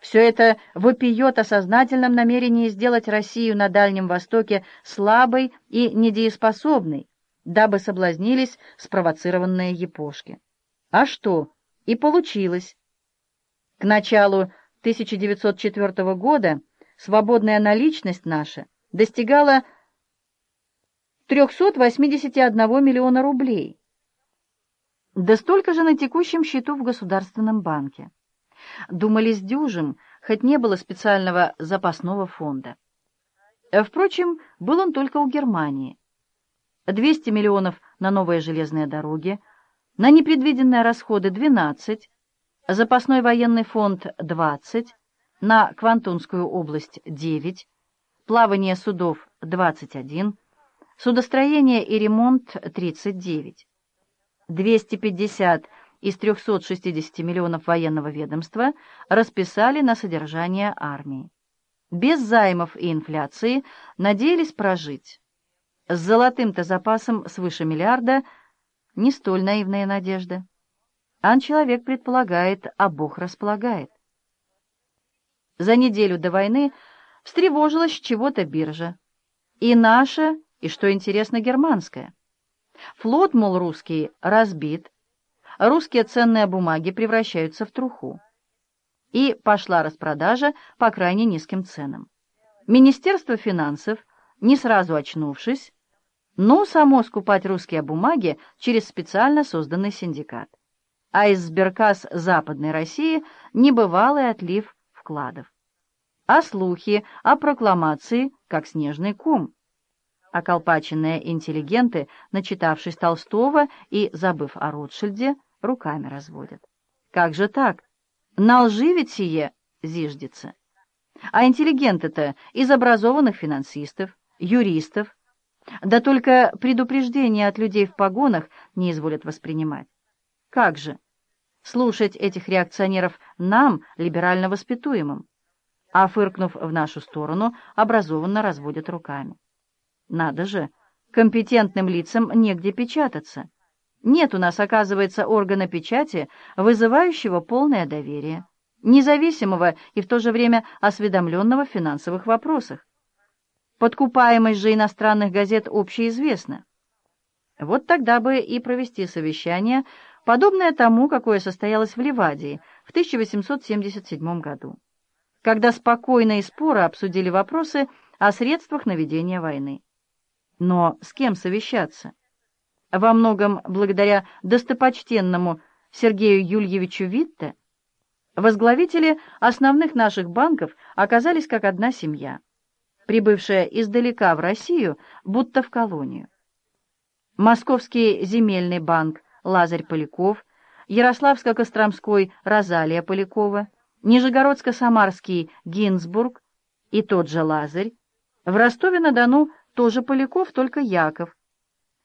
Все это вопиет о сознательном намерении сделать Россию на Дальнем Востоке слабой и недееспособной, дабы соблазнились спровоцированные япошки. А что? И получилось. К началу 1904 года свободная наличность наша достигала 381 миллиона рублей. Да столько же на текущем счету в Государственном банке. Думали с дюжим, хоть не было специального запасного фонда. Впрочем, был он только у Германии. 200 миллионов на новые железные дороги, на непредвиденные расходы 12, запасной военный фонд 20, на Квантунскую область 9, плавание судов 21, судостроение и ремонт 39, 250 из 360 миллионов военного ведомства расписали на содержание армии. Без займов и инфляции надеялись прожить. С золотым-то запасом свыше миллиарда не столь наивная надежда. Ан человек предполагает, а Бог располагает. За неделю до войны встревожилась чего-то биржа. И наша, и, что интересно, германская. Флот, мол, русский, разбит, русские ценные бумаги превращаются в труху. И пошла распродажа по крайне низким ценам. Министерство финансов, не сразу очнувшись, но само скупать русские бумаги через специально созданный синдикат. А из сберкасс Западной России небывалый отлив вкладов. А слухи о прокламации, как снежный ком. Околпаченные интеллигенты, начитавшись Толстого и забыв о Ротшильде, руками разводят. Как же так? На лжи ведь сие зиждется. А интеллигенты-то из образованных финансистов, юристов, да только предупреждения от людей в погонах не изволят воспринимать. Как же? Слушать этих реакционеров нам, либерально воспитуемым, а, фыркнув в нашу сторону, образованно разводят руками. Надо же, компетентным лицам негде печататься. Нет у нас, оказывается, органа печати, вызывающего полное доверие, независимого и в то же время осведомленного в финансовых вопросах. Подкупаемость же иностранных газет общеизвестна. Вот тогда бы и провести совещание, подобное тому, какое состоялось в Ливадии в 1877 году, когда спокойно и споро обсудили вопросы о средствах наведения войны. Но с кем совещаться? во многом благодаря достопочтенному Сергею Юльевичу Витте, возглавители основных наших банков оказались как одна семья, прибывшая издалека в Россию, будто в колонию. Московский земельный банк Лазарь Поляков, Ярославско-Костромской Розалия Полякова, Нижегородско-Самарский Гинзбург и тот же Лазарь, в Ростове-на-Дону тоже Поляков, только Яков,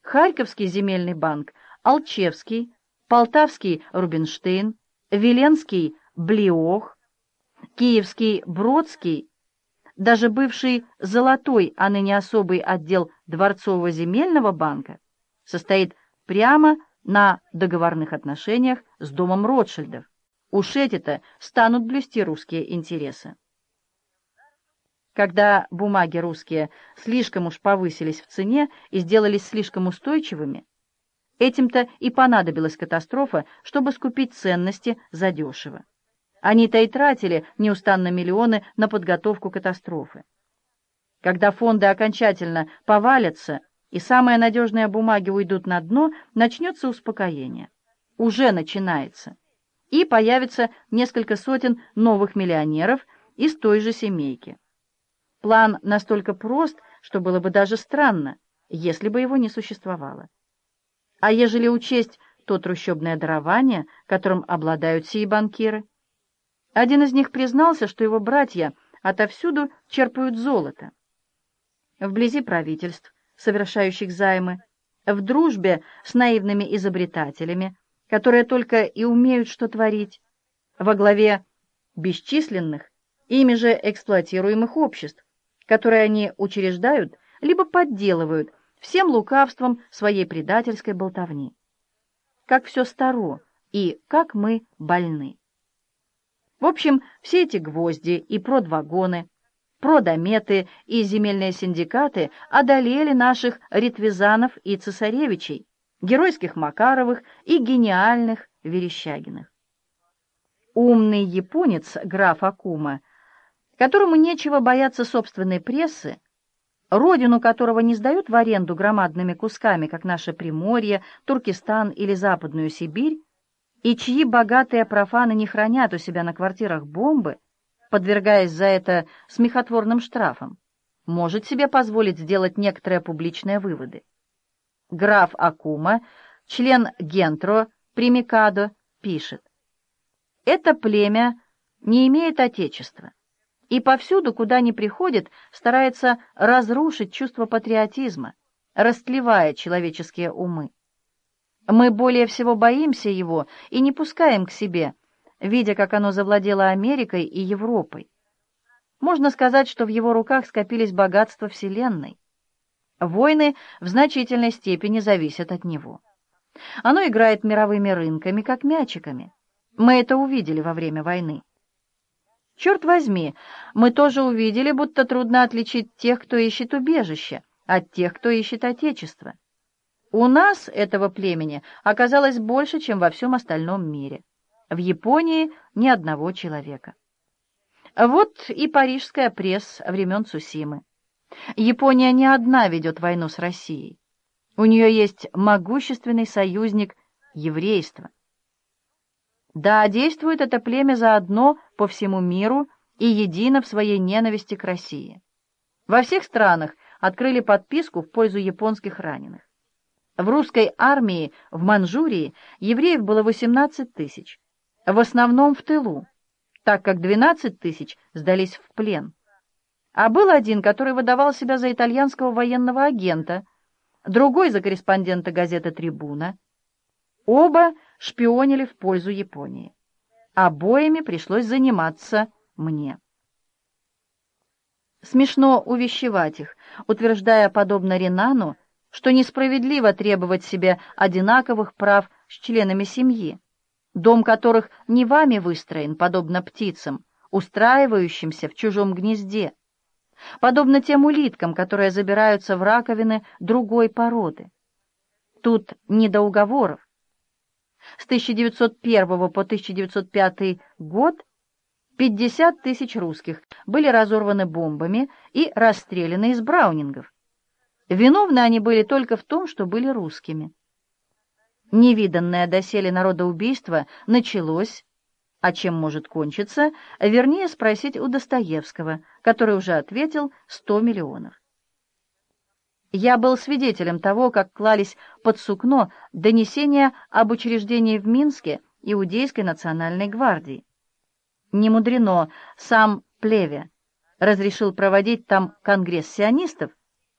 Харьковский земельный банк, Алчевский, Полтавский Рубинштейн, Веленский Блиох, Киевский Бродский, даже бывший золотой, а ныне особый отдел Дворцового земельного банка, состоит прямо на договорных отношениях с домом Ротшильдов. Уж эти-то станут блюсти русские интересы. Когда бумаги русские слишком уж повысились в цене и сделались слишком устойчивыми, этим-то и понадобилась катастрофа, чтобы скупить ценности задешево. Они-то и тратили неустанно миллионы на подготовку катастрофы. Когда фонды окончательно повалятся и самые надежные бумаги уйдут на дно, начнется успокоение. Уже начинается. И появится несколько сотен новых миллионеров из той же семейки. План настолько прост, что было бы даже странно, если бы его не существовало. А ежели учесть то трущобное дарование, которым обладают сии банкиры? Один из них признался, что его братья отовсюду черпают золото. Вблизи правительств, совершающих займы, в дружбе с наивными изобретателями, которые только и умеют что творить, во главе бесчисленных, ими же эксплуатируемых обществ, которые они учреждают, либо подделывают всем лукавством своей предательской болтовни. Как все старо и как мы больны. В общем, все эти гвозди и продвагоны, продометы и земельные синдикаты одолели наших ритвизанов и цесаревичей, геройских Макаровых и гениальных Верещагиных. Умный японец, граф Акума, которому нечего бояться собственной прессы, родину которого не сдают в аренду громадными кусками, как наше Приморье, Туркестан или Западную Сибирь, и чьи богатые профаны не хранят у себя на квартирах бомбы, подвергаясь за это смехотворным штрафам, может себе позволить сделать некоторые публичные выводы. Граф Акума, член Гентро Примикадо, пишет, «Это племя не имеет отечества, и повсюду, куда ни приходит, старается разрушить чувство патриотизма, растлевая человеческие умы. Мы более всего боимся его и не пускаем к себе, видя, как оно завладело Америкой и Европой. Можно сказать, что в его руках скопились богатства Вселенной. Войны в значительной степени зависят от него. Оно играет мировыми рынками, как мячиками. Мы это увидели во время войны. Черт возьми, мы тоже увидели, будто трудно отличить тех, кто ищет убежище, от тех, кто ищет отечество. У нас этого племени оказалось больше, чем во всем остальном мире. В Японии ни одного человека. Вот и парижская пресс времен Цусимы. Япония не одна ведет войну с Россией. У нее есть могущественный союзник — еврейство. Да, действует это племя заодно по всему миру и едино в своей ненависти к России. Во всех странах открыли подписку в пользу японских раненых. В русской армии в Манчжурии евреев было 18 тысяч, в основном в тылу, так как 12 тысяч сдались в плен. А был один, который выдавал себя за итальянского военного агента, другой за корреспондента газеты «Трибуна». Оба шпионили в пользу Японии. Обоими пришлось заниматься мне. Смешно увещевать их, утверждая, подобно Ренану, что несправедливо требовать себе одинаковых прав с членами семьи, дом которых не вами выстроен, подобно птицам, устраивающимся в чужом гнезде, подобно тем улиткам, которые забираются в раковины другой породы. Тут не до уговоров. С 1901 по 1905 год 50 тысяч русских были разорваны бомбами и расстреляны из браунингов. Виновны они были только в том, что были русскими. Невиданное доселе народоубийство началось, а чем может кончиться, вернее спросить у Достоевского, который уже ответил 100 миллионов. Я был свидетелем того, как клались под сукно донесения об учреждении в Минске Иудейской национальной гвардии. Не мудрено, сам Плеве разрешил проводить там конгресс сионистов,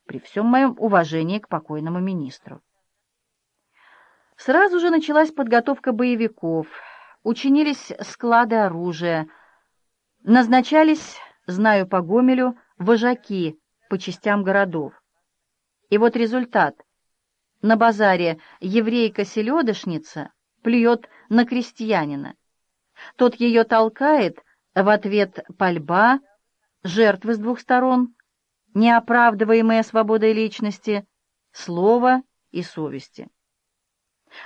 при всем моем уважении к покойному министру. Сразу же началась подготовка боевиков, учинились склады оружия. Назначались, знаю по Гомелю, вожаки по частям городов. И вот результат. На базаре еврейка-селедошница плюет на крестьянина. Тот ее толкает, в ответ пальба, жертвы с двух сторон, неоправдываемые свободой личности, слова и совести.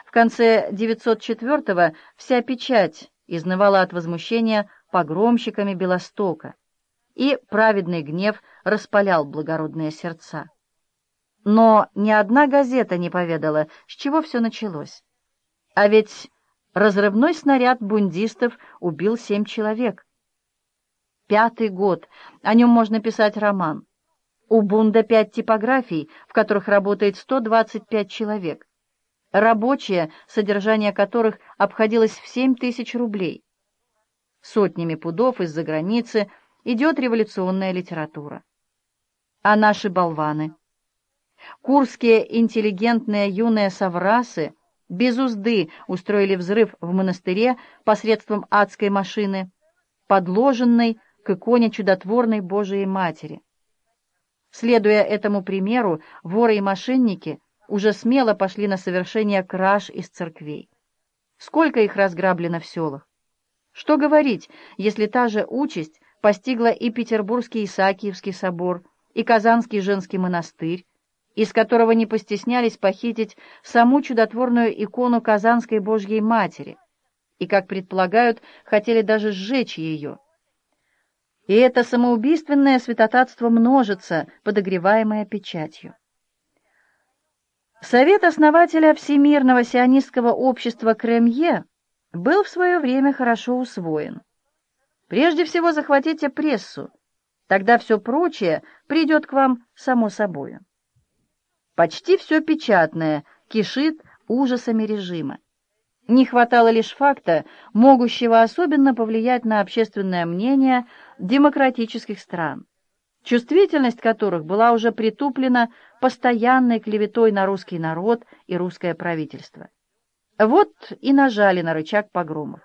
В конце 904-го вся печать изнывала от возмущения погромщиками Белостока, и праведный гнев распалял благородные сердца. Но ни одна газета не поведала, с чего все началось. А ведь разрывной снаряд бундистов убил семь человек. Пятый год, о нем можно писать роман. У Бунда пять типографий, в которых работает 125 человек. Рабочие, содержание которых обходилось в 7 тысяч рублей. Сотнями пудов из-за границы идет революционная литература. А наши болваны? Курские интеллигентные юные соврасы без узды устроили взрыв в монастыре посредством адской машины, подложенной к иконе чудотворной Божией Матери. Следуя этому примеру, воры и мошенники уже смело пошли на совершение краж из церквей. Сколько их разграблено в селах? Что говорить, если та же участь постигла и Петербургский Исаакиевский собор, и Казанский женский монастырь, из которого не постеснялись похитить саму чудотворную икону Казанской Божьей Матери, и, как предполагают, хотели даже сжечь ее. И это самоубийственное святотатство множится, подогреваемое печатью. Совет основателя Всемирного сионистского общества Кремье был в свое время хорошо усвоен. Прежде всего захватите прессу, тогда все прочее придет к вам само собою. Почти все печатное кишит ужасами режима. Не хватало лишь факта, могущего особенно повлиять на общественное мнение демократических стран, чувствительность которых была уже притуплена постоянной клеветой на русский народ и русское правительство. Вот и нажали на рычаг погромов.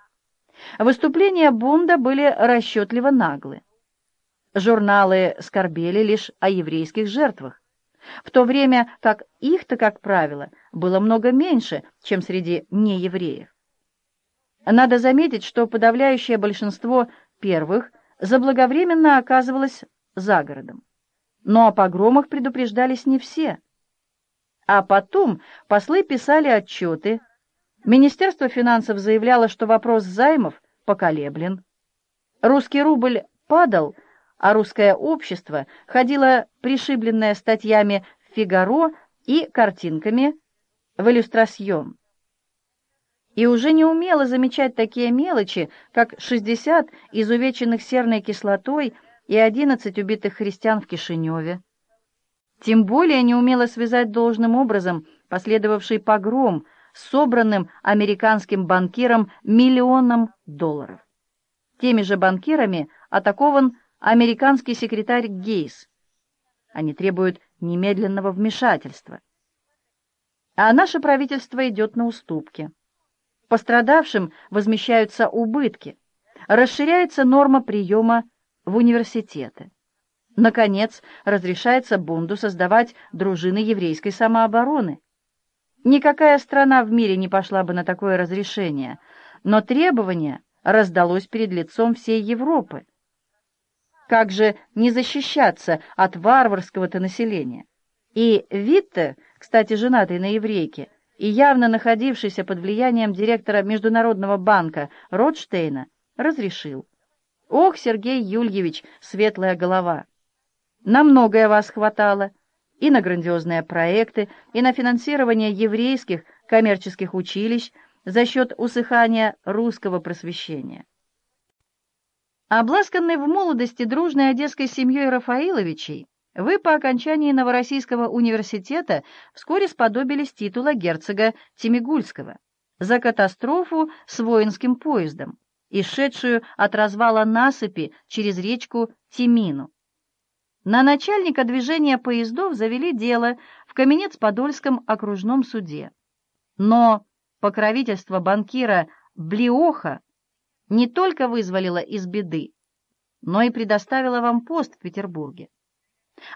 Выступления Бунда были расчетливо наглы. Журналы скорбели лишь о еврейских жертвах, в то время как их-то, как правило, было много меньше, чем среди неевреев. Надо заметить, что подавляющее большинство первых заблаговременно оказывалось за городом. Но о погромах предупреждались не все. А потом послы писали отчеты, Министерство финансов заявляло, что вопрос займов поколеблен. Русский рубль падал, а русское общество ходило пришибленное статьями «Фигаро» и картинками в иллюстрасьон. И уже не умело замечать такие мелочи, как 60 изувеченных серной кислотой и 11 убитых христиан в Кишиневе. Тем более не умело связать должным образом последовавший погром собранным американским банкиром миллионом долларов. Теми же банкирами атакован американский секретарь Гейс. Они требуют немедленного вмешательства. А наше правительство идет на уступки. Пострадавшим возмещаются убытки, расширяется норма приема в университеты. Наконец, разрешается Бунду создавать дружины еврейской самообороны. Никакая страна в мире не пошла бы на такое разрешение, но требование раздалось перед лицом всей Европы. Как же не защищаться от варварского-то населения? И Витте, кстати, женатый на еврейке, и явно находившийся под влиянием директора Международного банка Ротштейна, разрешил. «Ох, Сергей Юльевич, светлая голова! На многое вас хватало» и на грандиозные проекты, и на финансирование еврейских коммерческих училищ за счет усыхания русского просвещения. Обласканный в молодости дружной одесской семьей Рафаиловичей, вы по окончании Новороссийского университета вскоре сподобились титула герцога Тимигульского за катастрофу с воинским поездом, исшедшую от развала насыпи через речку Тимину. На начальника движения поездов завели дело в Каменец-Подольском окружном суде. Но покровительство банкира Блиоха не только вызволило из беды, но и предоставила вам пост в Петербурге.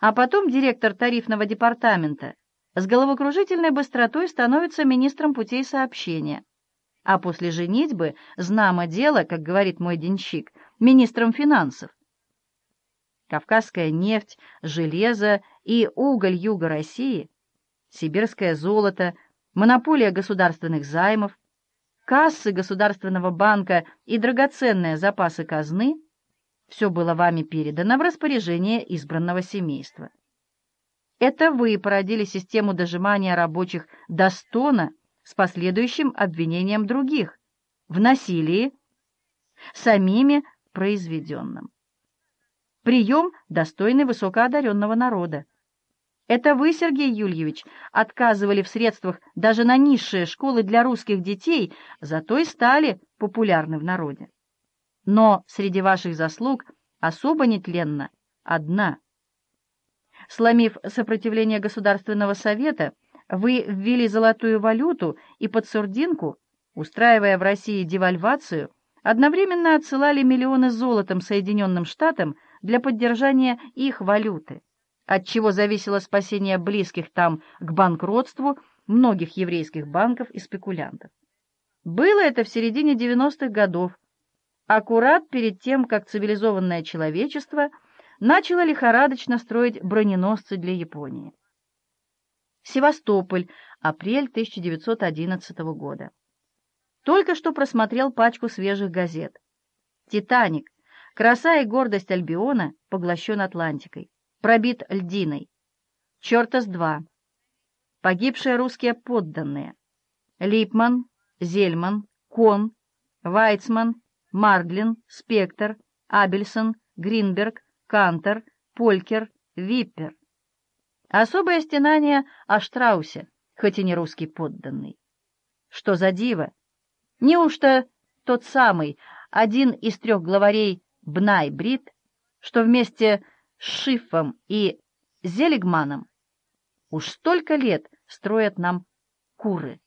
А потом директор тарифного департамента с головокружительной быстротой становится министром путей сообщения, а после женитьбы, знамо дело, как говорит мой денщик, министром финансов. Кавказская нефть, железо и уголь Юга России, сибирское золото, монополия государственных займов, кассы Государственного банка и драгоценные запасы казны — все было вами передано в распоряжение избранного семейства. Это вы породили систему дожимания рабочих до стона с последующим обвинением других в насилии, самими произведенным. Прием, достойный высокоодаренного народа. Это вы, Сергей Юльевич, отказывали в средствах даже на низшие школы для русских детей, зато и стали популярны в народе. Но среди ваших заслуг особо нетленна одна. Сломив сопротивление Государственного совета, вы ввели золотую валюту и под сурдинку, устраивая в России девальвацию, одновременно отсылали миллионы золотом Соединенным Штатам для поддержания их валюты от чего зависело спасение близких там к банкротству многих еврейских банков и спекулянтов. Было это в середине 90-х годов, аккурат перед тем, как цивилизованное человечество начало лихорадочно строить броненосцы для Японии. Севастополь, апрель 1911 года. Только что просмотрел пачку свежих газет. «Титаник. Краса и гордость Альбиона поглощен Атлантикой» пробит льдиной. Черта с два. Погибшие русские подданные. Липман, Зельман, Кон, Вайцман, Мардлин, Спектр, Абельсон, Гринберг, Кантер, Полькер, Виппер. Особое стенание о Штраусе, хоть и не русский подданный. Что за диво? Неужто тот самый, один из трех главарей Бнай-Брит, что вместе с Шиффом и Зелигманом уж столько лет строят нам куры.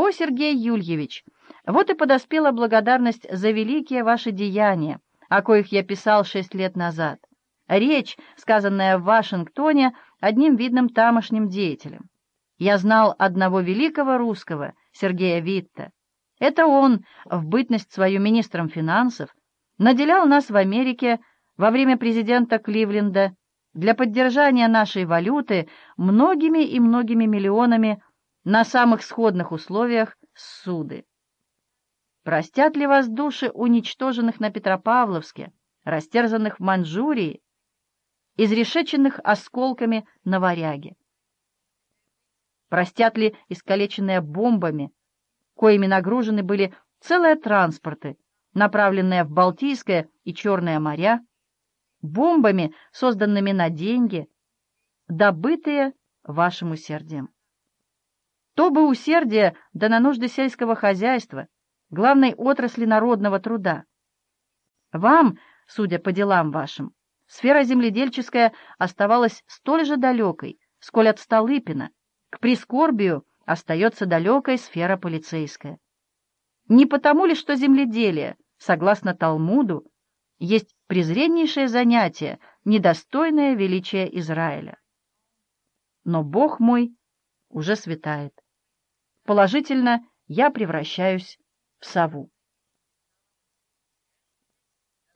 О, Сергей Юльевич, вот и подоспела благодарность за великие ваши деяния, о коих я писал шесть лет назад. Речь, сказанная в Вашингтоне одним видным тамошним деятелем. Я знал одного великого русского, Сергея Витта. Это он, в бытность свою министром финансов, наделял нас в Америке во время президента Кливленда для поддержания нашей валюты многими и многими миллионами на самых сходных условиях суды. Простят ли вас души уничтоженных на Петропавловске, растерзанных в Манчжурии, изрешеченных осколками на варяге? Простят ли искалеченные бомбами, коими нагружены были целые транспорты, направленные в Балтийское и Черное моря, бомбами, созданными на деньги, добытые вашим усердием. То бы усердие да на нужды сельского хозяйства, главной отрасли народного труда. Вам, судя по делам вашим, сфера земледельческая оставалась столь же далекой, сколь от Столыпина, к прискорбию остается далекой сфера полицейская. Не потому ли, что земледелие, согласно Талмуду, есть презреннейшее занятие, недостойное величия Израиля. Но Бог мой уже светает. Положительно, я превращаюсь в сову.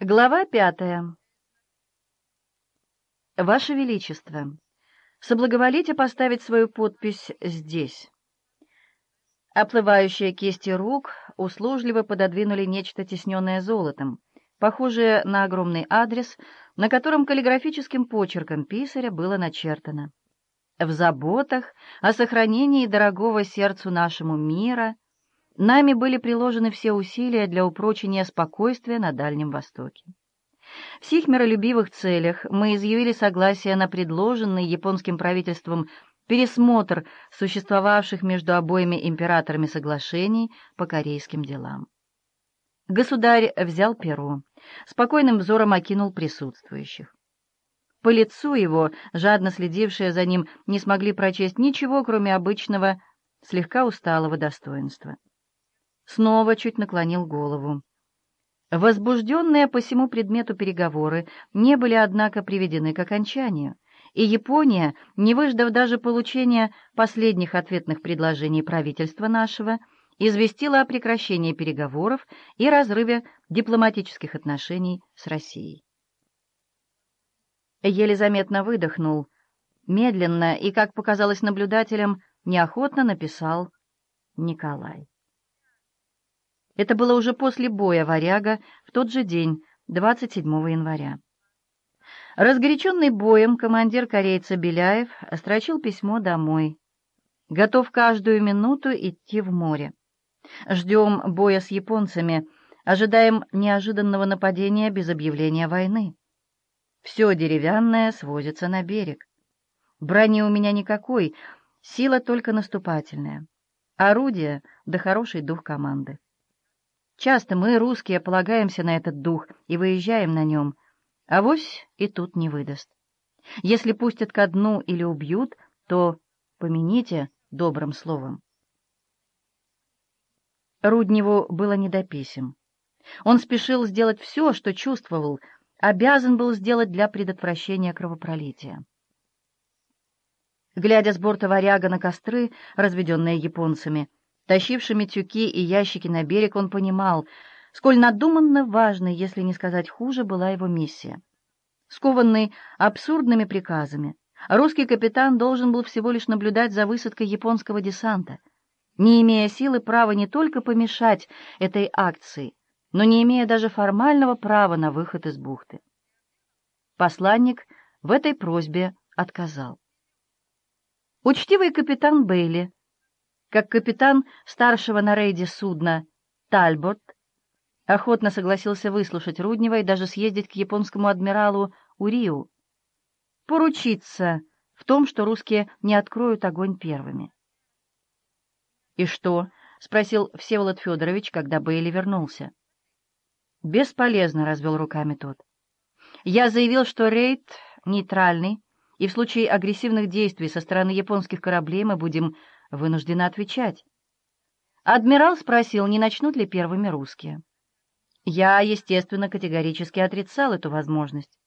Глава пятая. Ваше Величество, соблаговолите поставить свою подпись здесь. Оплывающие кисти рук услужливо пододвинули нечто тесненное золотом — похожее на огромный адрес, на котором каллиграфическим почерком писаря было начертано «В заботах о сохранении дорогого сердцу нашему мира нами были приложены все усилия для упрочения спокойствия на Дальнем Востоке. В сих миролюбивых целях мы изъявили согласие на предложенный японским правительством пересмотр существовавших между обоими императорами соглашений по корейским делам. Государь взял перо, спокойным взором окинул присутствующих. По лицу его, жадно следившие за ним, не смогли прочесть ничего, кроме обычного, слегка усталого достоинства. Снова чуть наклонил голову. Возбужденные по всему предмету переговоры не были, однако, приведены к окончанию, и Япония, не выждав даже получения последних ответных предложений правительства нашего, известила о прекращении переговоров и разрыве дипломатических отношений с Россией. Еле заметно выдохнул, медленно и, как показалось наблюдателям, неохотно написал Николай. Это было уже после боя «Варяга» в тот же день, 27 января. Разгоряченный боем командир корейца Беляев острочил письмо домой. Готов каждую минуту идти в море. Ждем боя с японцами, ожидаем неожиданного нападения без объявления войны. Все деревянное свозится на берег. Брони у меня никакой, сила только наступательная. Орудие да хороший дух команды. Часто мы, русские, полагаемся на этот дух и выезжаем на нем, а вось и тут не выдаст. Если пустят ко дну или убьют, то помяните добрым словом. Рудневу было не до писем. Он спешил сделать все, что чувствовал, обязан был сделать для предотвращения кровопролития. Глядя с борта варяга на костры, разведенные японцами, тащившими тюки и ящики на берег, он понимал, сколь надуманно важной, если не сказать хуже, была его миссия. Скованный абсурдными приказами, русский капитан должен был всего лишь наблюдать за высадкой японского десанта, не имея силы права не только помешать этой акции, но не имея даже формального права на выход из бухты. Посланник в этой просьбе отказал. Учтивый капитан Бейли как капитан старшего на рейде судна «Тальбот», охотно согласился выслушать Руднева и даже съездить к японскому адмиралу Урию, поручиться в том, что русские не откроют огонь первыми. «И что?» — спросил Всеволод Федорович, когда Бейли вернулся. «Бесполезно», — развел руками тот. «Я заявил, что рейд нейтральный, и в случае агрессивных действий со стороны японских кораблей мы будем вынуждена отвечать. Адмирал спросил, не начнут ли первыми русские. Я, естественно, категорически отрицал эту возможность.